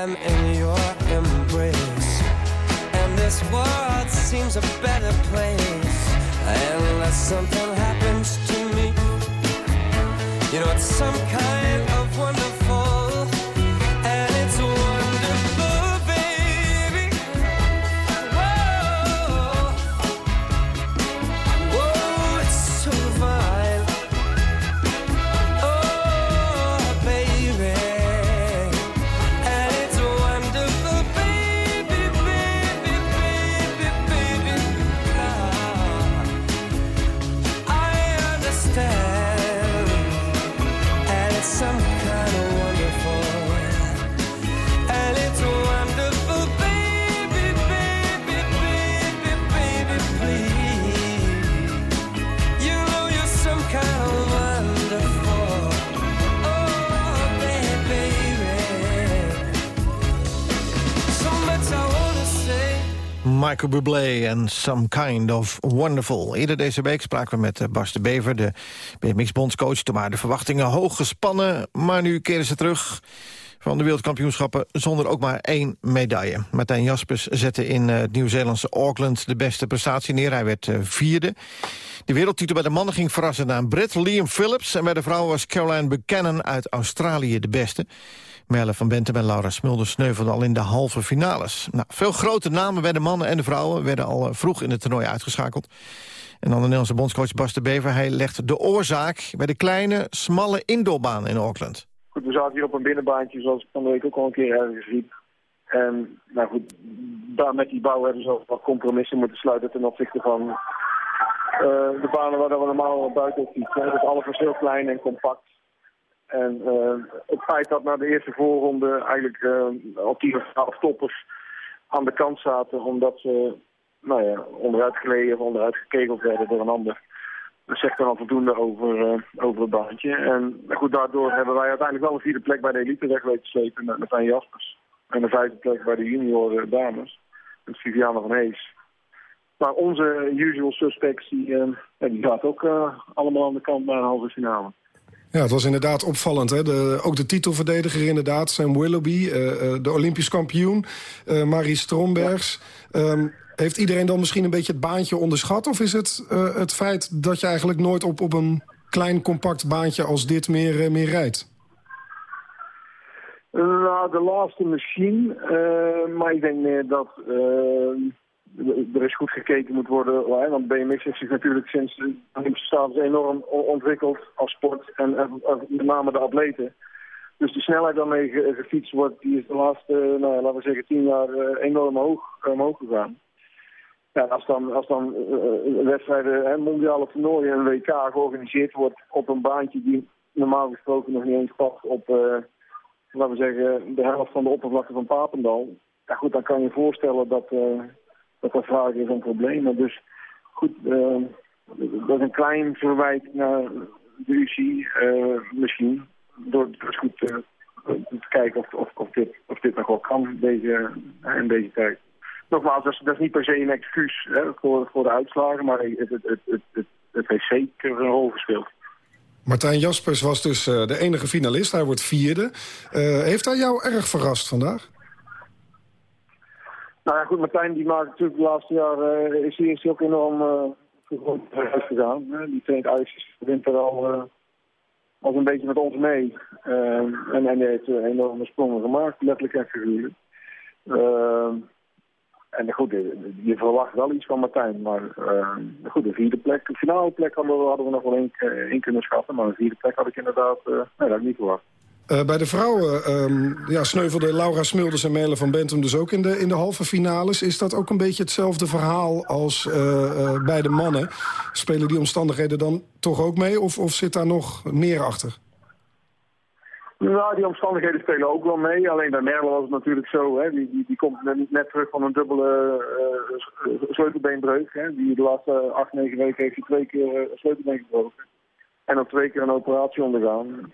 Speaker 23: I'm in your embrace, and this world seems a better place, unless something happens to me. You know, it's some kind of
Speaker 5: Michael Bublé en Some Kind of Wonderful. Eerder deze week spraken we met eh, Bas de Bever, de BMX-bondscoach. Toen waren de verwachtingen hoog gespannen, maar nu keren ze terug van de wereldkampioenschappen zonder ook maar één medaille. Martijn Jaspers zette in eh, het Nieuw-Zeelandse Auckland de beste prestatie neer. Hij werd eh, vierde. De wereldtitel bij de mannen ging verrassen naar Brit Liam Phillips... en bij de vrouwen was Caroline Buchanan uit Australië de beste. Merle van Bentem en Laura Smulder sneuvelden al in de halve finales. Nou, veel grote namen bij de mannen en de vrouwen... werden al eh, vroeg in het toernooi uitgeschakeld. En dan de Nederlandse bondscoach Bas de Bever. Hij legt de oorzaak bij de kleine, smalle indoorbaan in Auckland.
Speaker 24: Goed, we zaten hier op een binnenbaantje, zoals ik van de week ook al een keer ergens riep. En nou goed, daar met die bouw hebben ze wat compromissen moeten sluiten ten opzichte van eh, de banen waar we normaal buiten fietsen. Het is alles was heel klein en compact. En eh, het feit dat na de eerste voorronde eigenlijk eh, al tien of twaalf toppers aan de kant zaten, omdat ze nou ja, of onderuit gekegeld werden door een ander. Dat zegt dan al voldoende over, eh, over het baantje. En goed, daardoor hebben wij uiteindelijk wel een vierde plek bij de elite weg weten te slepen met Martijn Jaspers. En een vijfde plek bij de junior dames met Viviane van Hees. Maar onze usual suspects, die, ja, die zaten ook allemaal aan de kant naar een halve finale.
Speaker 17: Ja, het was inderdaad opvallend. Hè? De, ook de titelverdediger inderdaad, Sam Willoughby, eh, eh, de Olympisch kampioen, eh, Marie Strombergs. Ehm, heeft iedereen dan misschien een beetje het baantje onderschat? Of is het het feit dat je eigenlijk nooit op, op een klein compact baantje als dit meer, meer rijdt?
Speaker 24: Nou, de laatste misschien. maar ik denk meer dat, eh, er is goed gekeken moet worden. Want BMX heeft zich natuurlijk sinds de Olympische status enorm ontwikkeld als sport. En, en, met name de atleten. Dus de snelheid waarmee gefietst wordt, die is de laatste, nou laten we zeggen, tien jaar enorm hoog, omhoog gegaan. Ja, als dan, als dan wedstrijden, hè, mondiale toernooien en WK georganiseerd wordt op een baantje die normaal gesproken nog niet eens past op, laten we zeggen, de helft van de oppervlakte van Papendal. Ja goed, dan kan je voorstellen dat, dat er vragen is om problemen. Dus goed, uh, dat is een klein verwijt naar de uh, misschien. Door dus goed te kijken of, of, of, dit, of dit nog wel kan deze, in deze tijd. Nogmaals, dat is, dat niet per se een excuus hè, voor, voor de uitslagen, maar het, het, het, het, het, heeft zeker een rol gespeeld.
Speaker 17: Martijn Jaspers was dus de enige finalist. Hij wordt vierde. Heeft hij jou erg verrast vandaag?
Speaker 24: Nou ja, goed, Martijn die maakt natuurlijk de laatste jaren... Uh, is, hij, is hij ook enorm uh, gegaan. Die traint IJs wint er al, al een beetje met ons mee. en, en hij heeft enorme sprongen gemaakt, letterlijk en figuurlijk. En goed, je verwacht wel iets van Martijn. Maar goed, de vierde plek, de finale plek hadden we, hadden we nog wel één in kunnen schatten. Maar een vierde plek had ik inderdaad nee, dat ik niet verwacht.
Speaker 17: Uh, bij de vrouwen um, ja, sneuvelden Laura Smulders en Melle van Bentum dus ook in de, in de halve finales. Is dat ook een beetje hetzelfde verhaal als bij de mannen? Spelen die omstandigheden dan toch ook mee of, of zit daar nog meer achter?
Speaker 24: Nou, die omstandigheden spelen ook wel mee. Alleen bij Merle was het natuurlijk zo. Hè, die, die, die komt net terug van een dubbele sleutelbeenbreuk. Hè, die de laatste acht, negen weken heeft hij twee keer sleutelbeen gebroken. En dan twee keer een operatie ondergaan.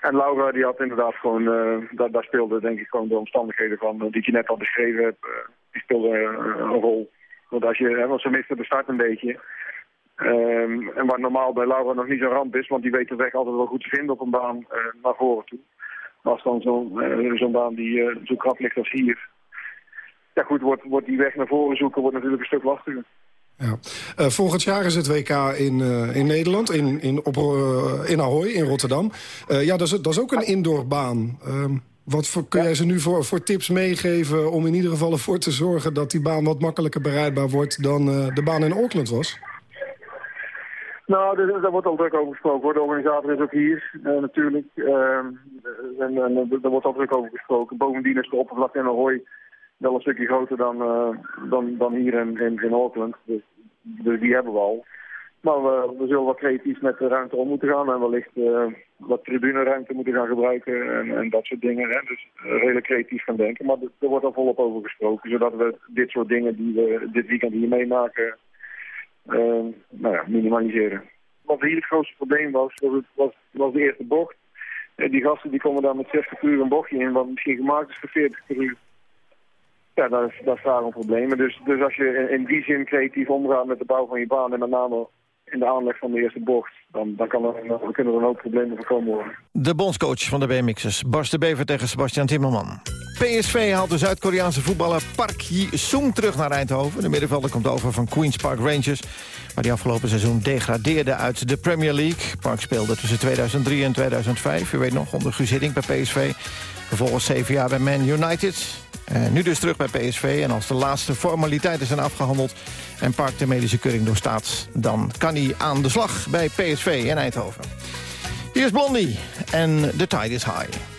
Speaker 24: En Laura die had inderdaad gewoon, uh, daar, daar speelde denk ik gewoon de omstandigheden van, die je net al beschreven hebt, die speelde een rol. Want als je, hè, want ze miste de start een beetje. Um, en waar normaal bij Laura nog niet zo'n ramp is, want die weet de weg altijd wel goed te vinden op een baan naar voren toe. Maar als dan zo'n zo baan die uh, zo krap ligt als hier, ja goed, wordt, wordt die weg naar voren zoeken wordt natuurlijk een stuk lastiger.
Speaker 17: Ja. volgend jaar is het WK in, in Nederland, in, in, op, in Ahoy, in Rotterdam. ja, dat is, dat is ook een indoorbaan. Ehm, wat voor, kun jij ze nu voor, voor tips meegeven om in ieder geval ervoor te zorgen... dat die baan wat makkelijker bereidbaar wordt dan de baan in Auckland was?
Speaker 24: Nou, daar wordt al druk over gesproken. Hoor. De organisator is ook hier natuurlijk. En, en daar wordt al druk over gesproken. Bovendien is de oppervlakte in Ahoy wel een stukje groter dan, uh, dan, dan hier in, in, Auckland. Dus, dus, die hebben we al. Maar we, zullen wat creatief met de ruimte om moeten gaan. En wellicht uh, wat tribuneruimte moeten gaan gebruiken. En, en dat soort dingen. Hè. Dus redelijk creatief gaan denken. Maar er wordt al volop over gesproken. Zodat we dit soort dingen die we dit weekend hier meemaken nou ja, minimaliseren. Wat hier het grootste probleem was, was, was, was de eerste bocht. Die gasten die komen daar met 60 uur een bochtje in, wat misschien gemaakt is voor 40 uur. Ja, dat is, daar een probleem. Dus, dus als je in, die zin creatief omgaat met de bouw van je baan en met name in de aanleg van de eerste bocht, dan, dan, kan er, dan kunnen er een hoop problemen voorkomen worden.
Speaker 5: De bondscoach van de BMX'ers, Bas de Bever tegen Sebastian Timmerman. PSV haalt de Zuid-Koreaanse voetballer Park Ji-sung terug naar Eindhoven. De middenvelder komt over van Queen's Park Rangers... maar die afgelopen seizoen degradeerde uit de Premier League. Park speelde tussen 2003 en 2005, u weet nog, onder Guus bij PSV. Vervolgens zeven jaar bij Man United. En nu dus terug bij PSV. En als de laatste formaliteiten zijn afgehandeld... en Park de medische keuring doorstaat... dan kan hij aan de slag bij PSV in Eindhoven. Hier is Blondie en The Tide is High.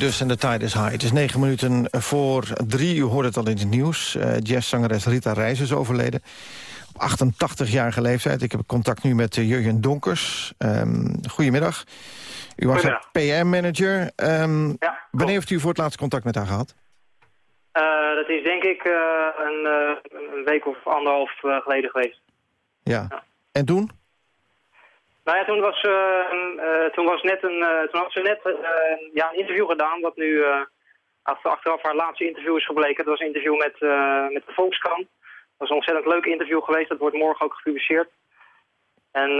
Speaker 5: Dus en de Tide is High. Het is negen minuten voor drie. U hoort het al in het nieuws. Uh, jazzzangeres Rita Reis is overleden. Op 88-jarige leeftijd. Ik heb contact nu met uh, Jurgen Donkers. Um, goedemiddag. U was PM-manager. Um, ja, wanneer heeft u voor het laatst contact met haar gehad?
Speaker 25: Uh, dat is denk ik een, een, week of anderhalf geleden geweest.
Speaker 5: Ja. ja. En toen?
Speaker 25: Nou ja, toen was, uh, toen was net een, uh, toen had ze net ja, een interview gedaan, wat nu achteraf haar laatste interview is gebleken. Dat was een interview met, met de Volkskrant. Dat was een ontzettend leuk interview geweest, dat wordt morgen ook gepubliceerd. En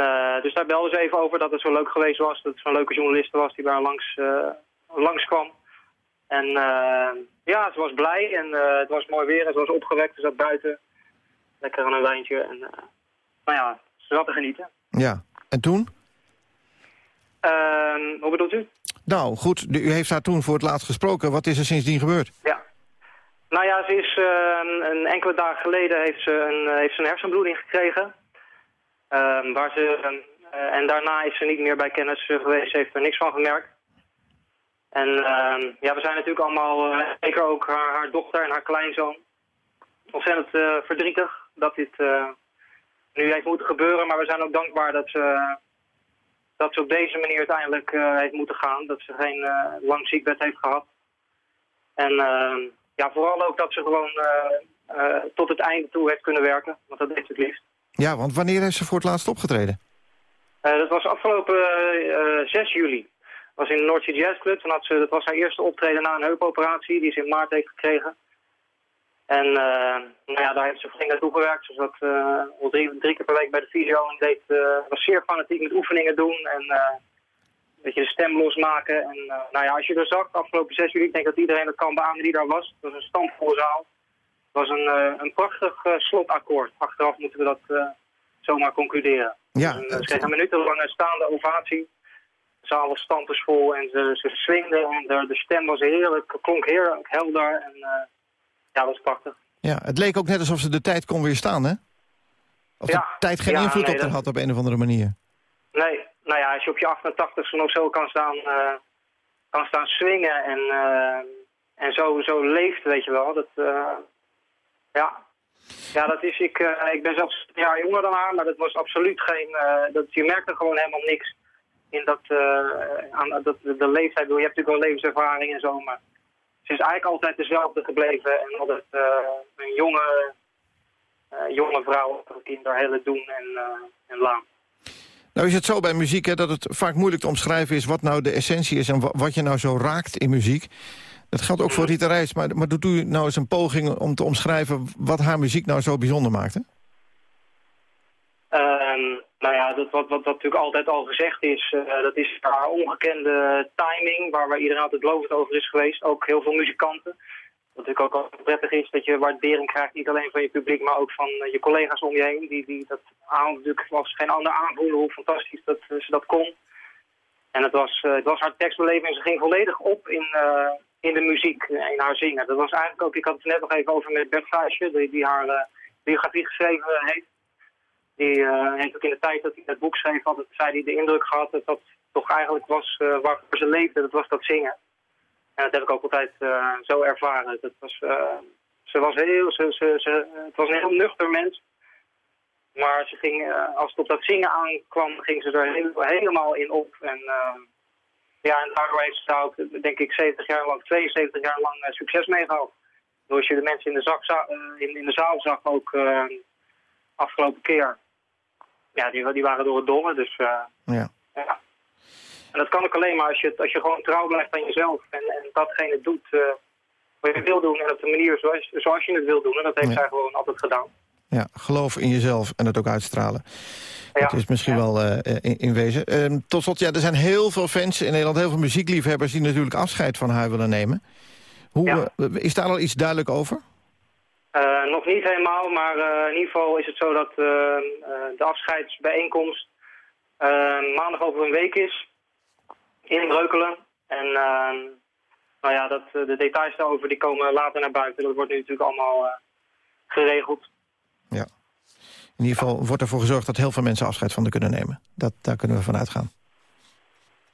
Speaker 25: dus daar belde ze even over dat het zo leuk geweest was, dat het zo'n leuke journaliste was die daar langs, langs kwam. En ja, ze was blij en het was mooi weer en ze was opgewekt, ze zat buiten. Lekker aan een wijntje en nou ja, ze zat te genieten.
Speaker 5: Ja, en toen?
Speaker 25: Uh, hoe bedoelt u?
Speaker 5: Nou, goed, u heeft haar toen voor het laatst gesproken. Wat is er sindsdien gebeurd?
Speaker 25: Ja. Nou ja, ze is uh, een enkele dagen geleden heeft ze een, heeft ze een hersenbloeding gekregen. Uh, waar ze, uh, en daarna is ze niet meer bij kennis geweest. Ze heeft er niks van gemerkt. En ehm, ja, we zijn natuurlijk allemaal, eh, zeker ook haar, haar, dochter en haar kleinzoon, ontzettend verdrietig dat dit nu heeft moeten gebeuren. Maar we zijn ook dankbaar dat ze, dat ze op deze manier uiteindelijk uh, heeft moeten gaan. Dat ze geen uh, lang ziekbed heeft gehad. En uh, ja, vooral ook dat ze gewoon tot het einde toe heeft kunnen werken. Want dat deed ze het liefst.
Speaker 5: Ja, want wanneer heeft ze voor het laatst opgetreden?
Speaker 25: dat was afgelopen 6 juli. Dat was in de North Sea Jazz Club. Toen had ze, dat was haar eerste optreden na een heupoperatie die ze in maart heeft gekregen. En uh, nou ja, daar heeft ze flink naartoe gewerkt. Ze zat uh, al drie, drie, keer per week bij de fysio en deed, uh, was zeer fanatiek met oefeningen doen. En een beetje de stem losmaken. En nou ja, als je er zag, afgelopen zes juli, ik denk dat iedereen het kan beamen die daar was. Het was een stampvolle zaal. Het was een, een prachtig slotakkoord. Achteraf moeten we dat zomaar concluderen.
Speaker 5: Ja,
Speaker 25: en, ze kregen een minutenlange staande ovatie. De zaal was stampensvol en ze, ze swingden en de, de stem was heerlijk, klonk heerlijk helder. En, ja, dat is prachtig.
Speaker 5: Ja, het leek ook net alsof ze de tijd kon weerstaan, hè? Of de tijd geen invloed op haar had op een of andere manier.
Speaker 25: Nee, nou ja, als je op je 88 nog zo kan staan, uh, kan staan swingen en, uh, en zo, zo leeft, weet je wel. Dat, uh, ja. ja, dat is, ik, ik ben zelfs een jaar jonger dan haar, maar dat was absoluut geen, dat, je merkte gewoon helemaal niks in dat, aan dat, de, de leeftijd. Je hebt natuurlijk wel levenservaring en zo, maar ze is eigenlijk altijd dezelfde gebleven. En altijd uh, een jonge, uh, jonge vrouw die daar hele doen en, uh, en laan.
Speaker 5: Nou is het zo bij muziek hè, dat het vaak moeilijk te omschrijven is... wat nou de essentie is en wat je nou zo raakt in muziek. Dat geldt ook voor Rita Reis. Maar, maar doet u nou eens een poging om te omschrijven... wat haar muziek nou zo bijzonder maakte?
Speaker 25: Ehm, nou dat, wat, wat, natuurlijk altijd al gezegd is, uh, dat is haar ongekende timing, waar, waar iedereen altijd lovend over is geweest. Ook heel veel muzikanten. Wat natuurlijk ook al prettig is dat je waardering krijgt, niet alleen van je publiek, maar ook van uh, je collega's om je heen. Die, die dat aan, natuurlijk als geen ander aanvoelen hoe fantastisch dat uh, ze dat kon. En het was, het was haar tekstbeleving, ze ging volledig op in, in de muziek, in haar zingen. Dat was eigenlijk ook, ik had het net nog even over met Bert Vuijsje, die, die haar biografie geschreven heeft. Die uh, heeft ook in de tijd dat hij het boek schreef, altijd, zei hij de indruk gehad dat dat toch eigenlijk was uh, waarvoor ze leefde, dat was dat zingen. En dat heb ik ook altijd uh, zo ervaren. Dat was, ze was heel, ze, ze, ze, het was een heel nuchter mens. Maar ze ging, als het op dat zingen aankwam, ging ze er helemaal in op. En, ja, en daardoor heeft ze ook, denk ik, 70 jaar lang, 72 jaar lang succes mee gehad. Je de mensen in de, zak in, in de zaal zag, ook afgelopen keer, ja, die, die waren door het dolle. Dus uh, ja. ja. En dat kan ook alleen maar als je, als je gewoon trouw blijft aan jezelf. En, en datgene doet uh, wat je wil doen en op de manier zoals, zoals je het wil doen. En dat heeft zij gewoon altijd gedaan.
Speaker 5: Ja, geloof in jezelf en het ook uitstralen. Ja. Dat is misschien wel uh, in, in, wezen. Uh, tot slot, ja, er zijn heel veel fans in Nederland, heel veel muziekliefhebbers... die natuurlijk afscheid van haar willen nemen. Hoe, uh, is daar al iets duidelijk over?
Speaker 25: Uh, nog niet helemaal, maar uh, in ieder geval is het zo dat uh, de afscheidsbijeenkomst maandag over een week is in Breukelen. En nou ja, dat, de details daarover die komen later naar buiten. Dat wordt nu natuurlijk allemaal geregeld.
Speaker 5: Ja. In ieder geval wordt ervoor gezorgd dat heel veel mensen afscheid van haar kunnen nemen. Dat, daar kunnen we van uitgaan.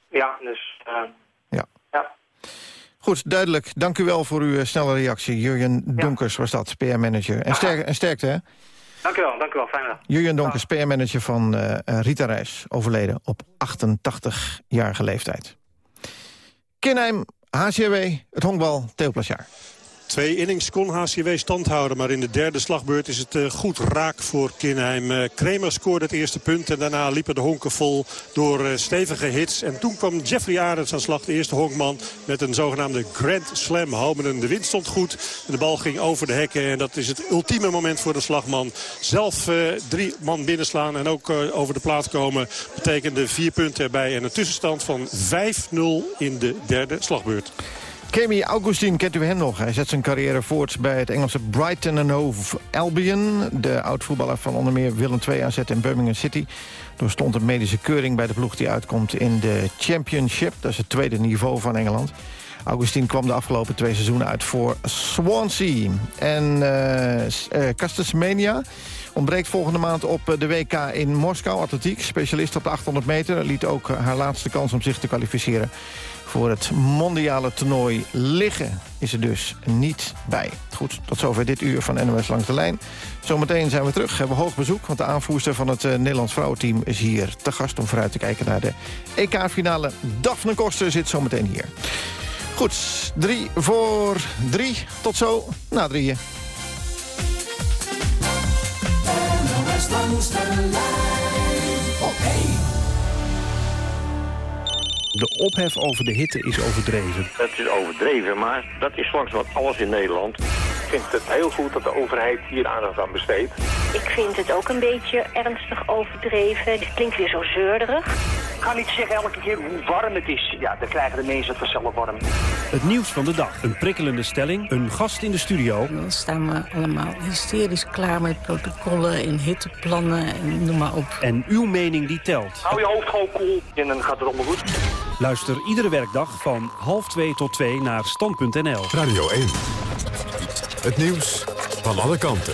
Speaker 25: Ja, dus...
Speaker 5: Goed, duidelijk. Dank u wel voor uw eh, snelle reactie. Jurjen Donkers was dat, PR-manager. En, sterk, en sterkte, hè?
Speaker 25: Dank u wel, dank u wel. Fijne dag.
Speaker 5: Jurjen Donkers, PR-manager van eh, Rita Reis. Overleden op 88-jarige leeftijd. Kinheim, HCW, het honkbal, Theo Plasjaar.
Speaker 26: Twee innings kon HCW stand houden. Maar in de derde slagbeurt is het uh, goed raak voor Kinheim. Uh, Kramer scoorde het eerste punt. En daarna liepen de honken vol door uh, stevige hits. En toen kwam Jeffrey Arends aan slag. De eerste honkman met een zogenaamde Grand Slam. Houmenen. De wind stond goed. De bal ging over de hekken. En dat is het ultieme moment voor de slagman. Zelf drie man binnenslaan en ook over de plaat komen. Betekende vier punten erbij. En een tussenstand van 5-0 in de derde slagbeurt.
Speaker 5: Kemi Augustin, kent u hem nog? Hij zet zijn carrière voort bij het Engelse Brighton Hove Albion. De oud-voetballer van onder meer Willem II aanzet in Birmingham City. Doorstond een medische keuring bij de ploeg die uitkomt in de Championship. Dat is het tweede niveau van Engeland. Augustin kwam de afgelopen twee seizoenen uit voor Swansea. En uh, Castus Mania ontbreekt volgende maand op de WK in Moskou. Atletiek, specialist op de 800 meter. Liet ook haar laatste kans om zich te kwalificeren voor het mondiale toernooi liggen is er dus niet bij. Goed, tot zover dit uur van NOS Langs de Lijn. Zometeen zijn we terug, hebben we hoog bezoek... want de aanvoerster van het uh, Nederlands vrouwenteam is hier te gast... om vooruit te kijken naar de EK-finale. Daphne Koster zit zometeen hier. Goed, drie voor drie. Tot zo, na drieën. De Lijn
Speaker 1: de ophef over de hitte is overdreven.
Speaker 27: Het is overdreven, maar dat is langs wat alles in Nederland. Ik vind het heel goed dat de overheid hier aandacht aan besteedt.
Speaker 28: Ik vind het ook een beetje ernstig overdreven. Het klinkt weer zo zeurderig.
Speaker 29: Ik ga niet zeggen elke keer hoe warm het is. Ja, dan krijgen de mensen het vanzelf warm.
Speaker 1: Het nieuws van de dag. Een prikkelende stelling. Een gast in de studio.
Speaker 30: Dan staan we allemaal hysterisch klaar met protocollen en hitteplannen en noem maar op.
Speaker 1: En uw mening die telt.
Speaker 29: Hou je hoofd gewoon koel en dan gaat het allemaal goed.
Speaker 1: Luister iedere werkdag van half 2 tot 2 naar stand.nl.
Speaker 18: Radio 1. Het nieuws van alle kanten.